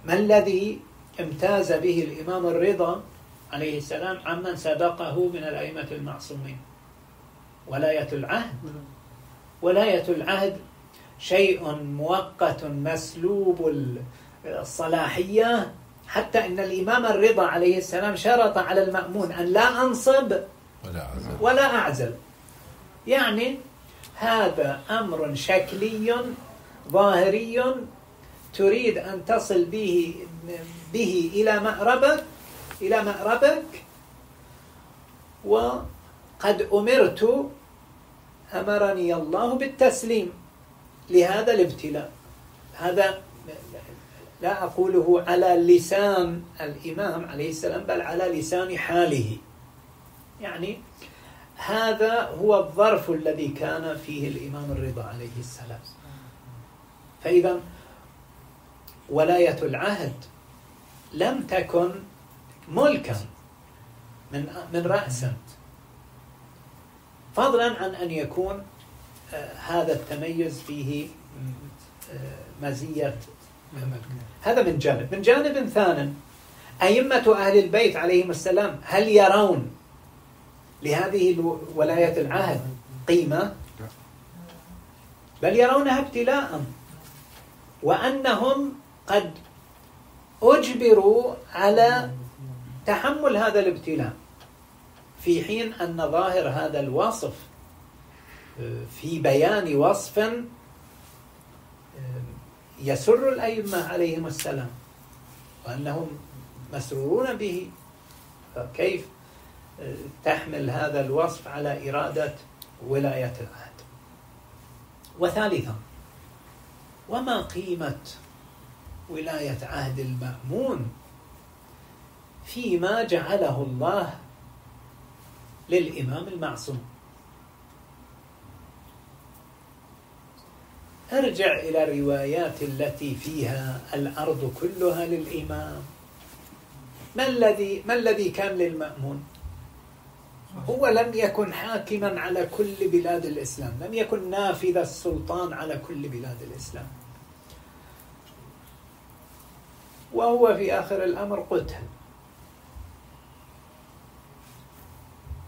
ما الذي امتاز به الإمام الرضا عليه السلام عمن سبقه من الأئمة المعصومين؟ ولاية العهد. ولاية العهد شيء مؤقت مسلوب الصلاحية. حتى إن الإمام الرضا عليه السلام شرط على المأمون أن لا أنصب ولا عزل ولا أعزل. يعني هذا أمر شكلي ظاهري تريد أن تصل به به إلى مأربك إلى مأربك. وقد أمرت أمرني الله بالتسليم لهذا الابتلاء. هذا لا أقوله على لسان الإمام عليه السلام بل على لسان حاله. يعني هذا هو الظرف الذي كان فيه الإمام الرضا عليه السلام. فإذا ولاية العهد لم تكن ملكا من من رأس فضلا عن أن يكون آه، هذا التميز فيه آه، مزية هذا من جانب. من جانب ثان أئمة أهل البيت عليهم السلام هل يرون لهذه ولاية العهد قيمة؟ بل يرونها ابتلاء. وأنهم قد أجبروا على تحمل هذا الابتلاء. في حين أن ظاهر هذا الوصف آه، في بيان وصف آه، يسر الأئمة عليهم السلام وأنهم مسرورون به. فكيف آه، تحمل هذا الوصف على إرادة ولاية العهد؟ وثالثا وما قيمة ولاية عهد المأمون فيما جعله الله للإمام المعصوم. أرجع إلى الروايات التي فيها الأرض كلها للإمام. ما الذي ما الذي كان للمأمون؟ هو لم يكن حاكما على كل بلاد الإسلام لم يكن نافذ السلطان على كل بلاد الإسلام. وهو في آخر الأمر قتل.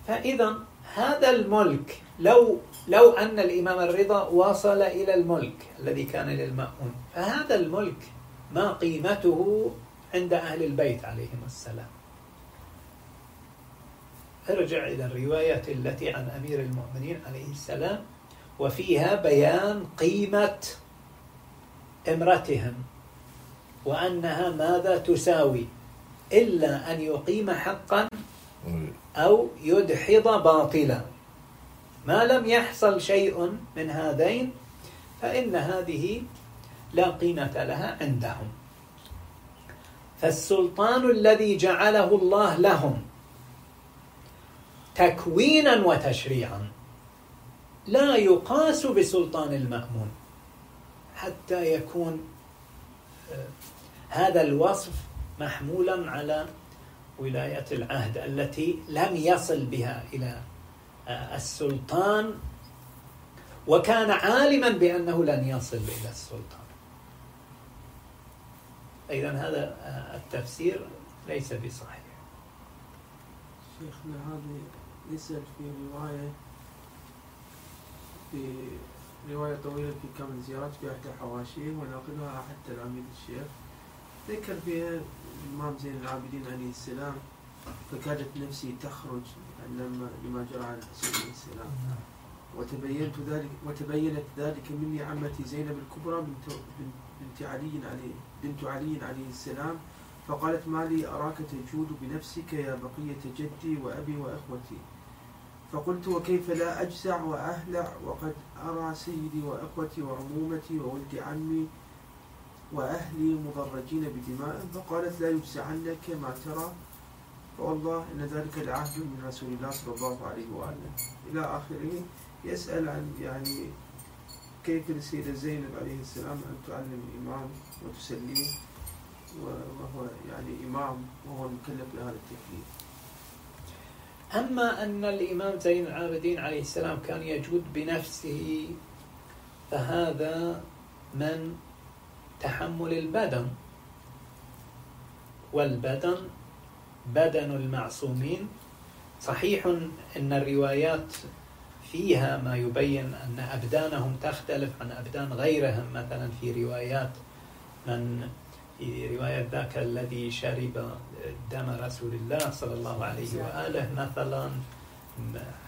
فإذا هذا الملك لو لو أن الإمام الرضا وصل إلى الملك الذي كان للمأمون فهذا الملك ما قيمته عند أهل البيت عليهم السلام. ارجع إلى الرواية التي عن أمير المؤمنين عليه السلام وفيها بيان قيمة امرتهم وأنها ماذا تساوي؟ إلا أن يقيم حقا أو يدحض باطلا. ما لم يحصل شيء من هذين فإن هذه لا قيمة لها عندهم. فالسلطان الذي جعله الله لهم تكوينا وتشريعا لا يقاس بسلطان المأمون حتى يكون آه، هذا الوصف محمولا على ولاية العهد التي لم يصل بها إلى آه، السلطان وكان عالما بأنه لن يصل إلى السلطان. إذا هذا آه، التفسير ليس بصحيح. شيخنا هذا يسأل في رواية في رواية طويلة في كامل زيارات في إحدى حواشيه وناقلها أحد تلاميذ الشيخ. ذكر فيها الإمام زين العابدين عليه السلام فكادت نفسي تخرج لما لما جرى على الحسين عليه السلام. وتبينت ذلك وتبينت ذلك مني عمتي زينب الكبرى بنت بنت علي عليه بنت علي عليه السلام فقالت ما لي أراك تجود بنفسك يا بقية جدي وأبي وإخوتي. فقلت وكيف لا أجزع وأهلع وقد أرى سيدي وإخوتي وعمومتي وولد عمي وأهلي مضرجين بدماء فقالت لا يجزعنك ما ترى. فوالله إن ذلك لعهد من رسول الله صلى الله عليه وآله. إلى آخره يسأل عن يعني كيف السيدة زينب عليه السلام أن تعلم الإمام وتسليه وهو يعني إمام وهو المكلف بهذا التكليف. أما أن الإمام زين العابدين عليه السلام كان يجود بنفسه فهذا من تحمل البدن. والبدن بدن المعصومين. صحيح أن الروايات فيها ما يبين أن أبدانهم تختلف عن أبدان غيرهم. مثلا في روايات من في رواية ذاك الذي شرب دم رسول الله صلى الله عليه وآله مثلا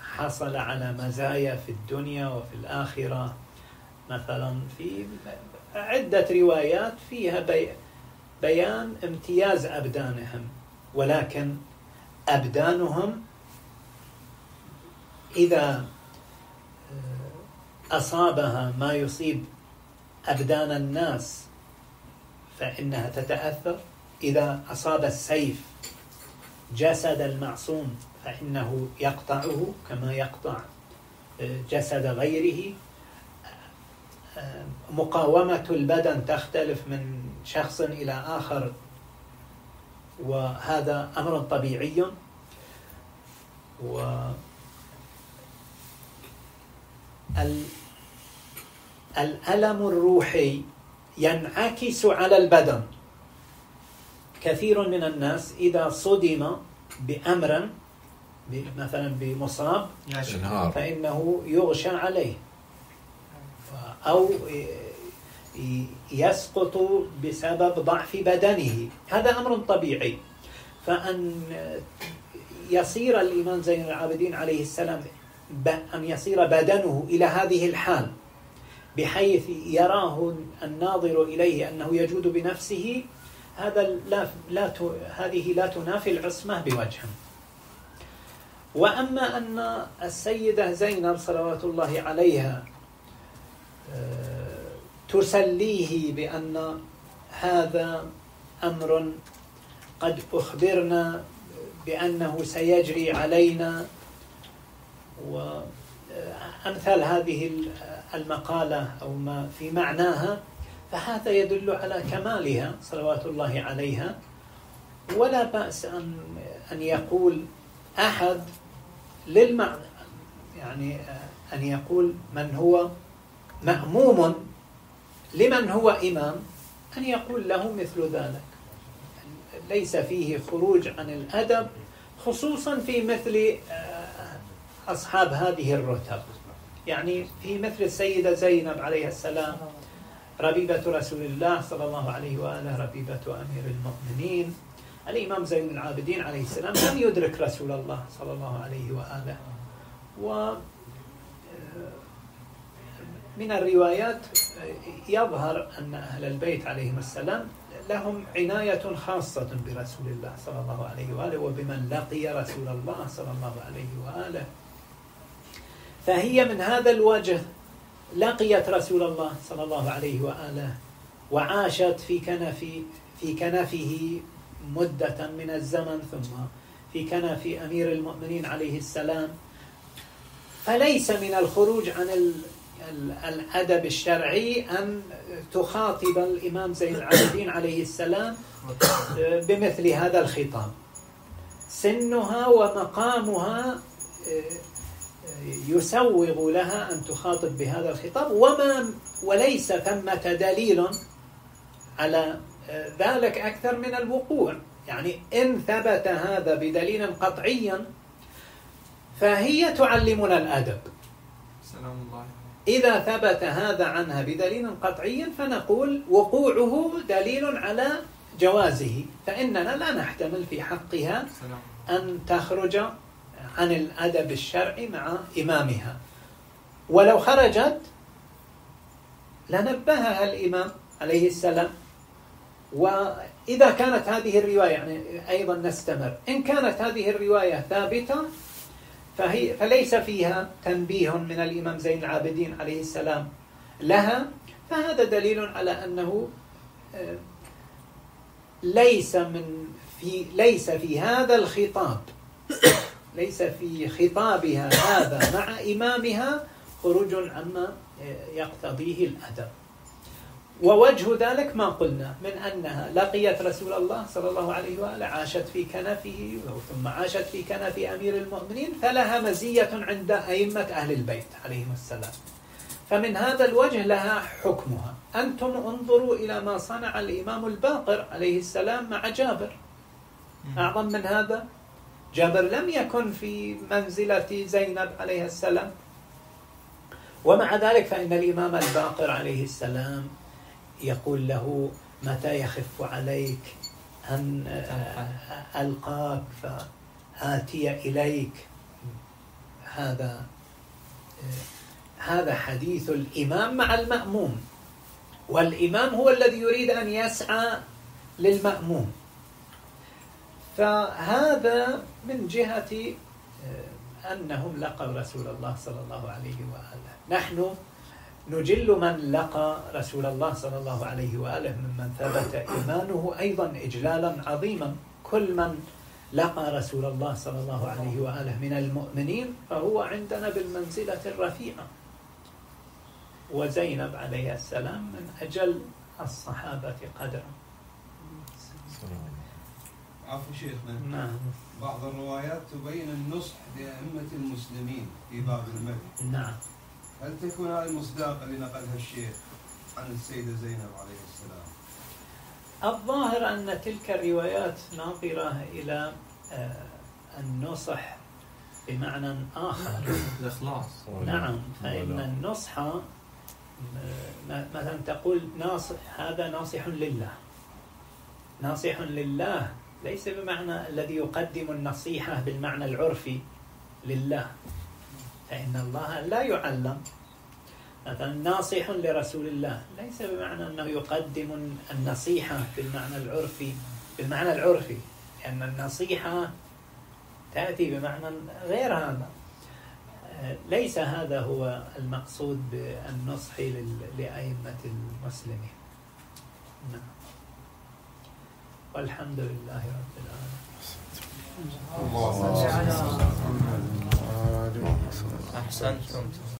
حصل على مزايا في الدنيا وفي الآخرة. مثلا في عدة روايات فيها بي بيان امتياز أبدانهم ولكن أبدانهم إذا أصابها ما يصيب أبدان الناس فإنها تتأثر. إذا أصاب السيف جسد المعصوم فإنه يقطعه كما يقطع آه، جسد غيره. آه، مقاومة البدن تختلف من شخص إلى آخر وهذا أمر طبيعي. و الألم الروحي ينعكس على البدن. كثير من الناس إذا صدم بأمر مثلا بمصاب فإنه يغشى عليه. أو يسقط بسبب ضعف بدنه. هذا أمر طبيعي. فأن يصير الإمام زين العابدين عليه السلام أن يصير بدنه إلى هذه الحال بحيث يراه الناظر إليه أنه يجود بنفسه هذا لا لا هذه لا تنافي العصمة بوجه وأما أن السيدة زينب صلوات الله عليها تسليه بأن هذا أمر قد أخبرنا بأنه سيجري علينا. وأمثال هذه المقالة أو ما في معناها فهذا يدل على كمالها صلوات الله عليها. ولا بأس أن أن يقول أحد للمعنى يعني أن يقول من هو مأموم لمن هو إمام أن يقول له مثل ذلك. ليس فيه خروج عن الأدب خصوصا في مثل أصحاب هذه الرتب. يعني في مثل السيدة زينب عليه السلام ربيبة رسول الله صلى الله عليه وآله ربيبة أمير المؤمنين. الإمام زين العابدين عليه السلام لم يدرك رسول الله صلى الله عليه وآله. و من الروايات يظهر أن أهل البيت عليهم السلام لهم عناية خاصة برسول الله صلى الله عليه وآله وبمن لقي رسول الله صلى الله عليه وآله. فهي من هذا الوجه لقيت رسول الله صلى الله عليه وآله وعاشت في كنف في كنفه مدة من الزمن ثم في كنف أمير المؤمنين عليه السلام. فليس من الخروج عن الأدب الشرعي أن تخاطب الإمام زين العابدين عليه السلام بمثل هذا الخطاب. سنها ومقامها يسوغ لها أن تخاطب بهذا الخطاب. وما وليس ثمة دليل على ذلك أكثر من الوقوع. يعني إن ثبت هذا بدليل قطعي فهي تعلمنا الأدب. سلام إذا ثبت هذا عنها بدليل قطعي فنقول وقوعه دليل على جوازه فإننا لا نحتمل في حقها أن تخرج عن الأدب الشرعي مع إمامها. ولو خرجت لنبهها الإمام عليه السلام. وإذا كانت هذه الرواية يعني أيضا نستمر. إن كانت هذه الرواية ثابتة فهي فليس فيها تنبيه من الإمام زين العابدين عليه السلام لها فهذا دليل على أنه آه، ليس من في ليس في هذا الخطاب ليس في خطابها هذا مع إمامها خروج عما يقتضيه الأدب. ووجه ذلك ما قلنا من أنها لقيت رسول الله صلى الله عليه وآله عاشت في كنفه ثم عاشت في كنف أمير المؤمنين فلها مزية عند أئمة أهل البيت عليهم السلام. فمن هذا الوجه لها حكمها. أنتم انظروا إلى ما صنع الإمام الباقر عليه السلام مع جابر. أعظم من هذا؟ جابر لم يكن في منزلة زينب عليه السلام. ومع ذلك فإن الإمام الباقر عليه السلام يقول له متى يخف عليك أن ألقاك؟ فآتي إليك. هذا هذا حديث الإمام مع المأموم. والإمام هو الذي يريد أن يسعى للمأموم. فهذا من جهة أنهم لقوا رسول الله صلى الله عليه وآله. نحن نجل من لقى رسول الله صلى الله عليه وآله ممن ثبت إيمانه أيضا إجلالا عظيما. كل من لقى رسول الله صلى الله عليه وآله من المؤمنين فهو عندنا بالمنزلة الرفيعة. وزينب عليه السلام من أجل الصحابة قدرا. عفو شيخنا. نعم. بعض الروايات تبين النصح لأئمة المسلمين في باب المدح. نعم. هل تكون هذه المصداقة اللي نقلها الشيخ عن السيدة زينب عليه السلام؟ الظاهر أن تلك الروايات ناظرة إلى آه، النصح بمعنى آخر. الإخلاص. نعم فإن النصح آه، مثلا تقول ناصح هذا ناصح لله. ناصح لله ليس بمعنى الذي يقدم النصيحة بالمعنى العرفي لله. فإن الله لا يعلم. مثلا ناصح لرسول الله. ليس بمعنى أنه يقدم النصيحة بالمعنى العرفي. بالمعنى العرفي. لأن النصيحة تأتي بمعنى غير هذا. ليس هذا هو المقصود بالنصح لأئمة المسلمين. نعم. والحمد لله رب العالمين. أحسنتم.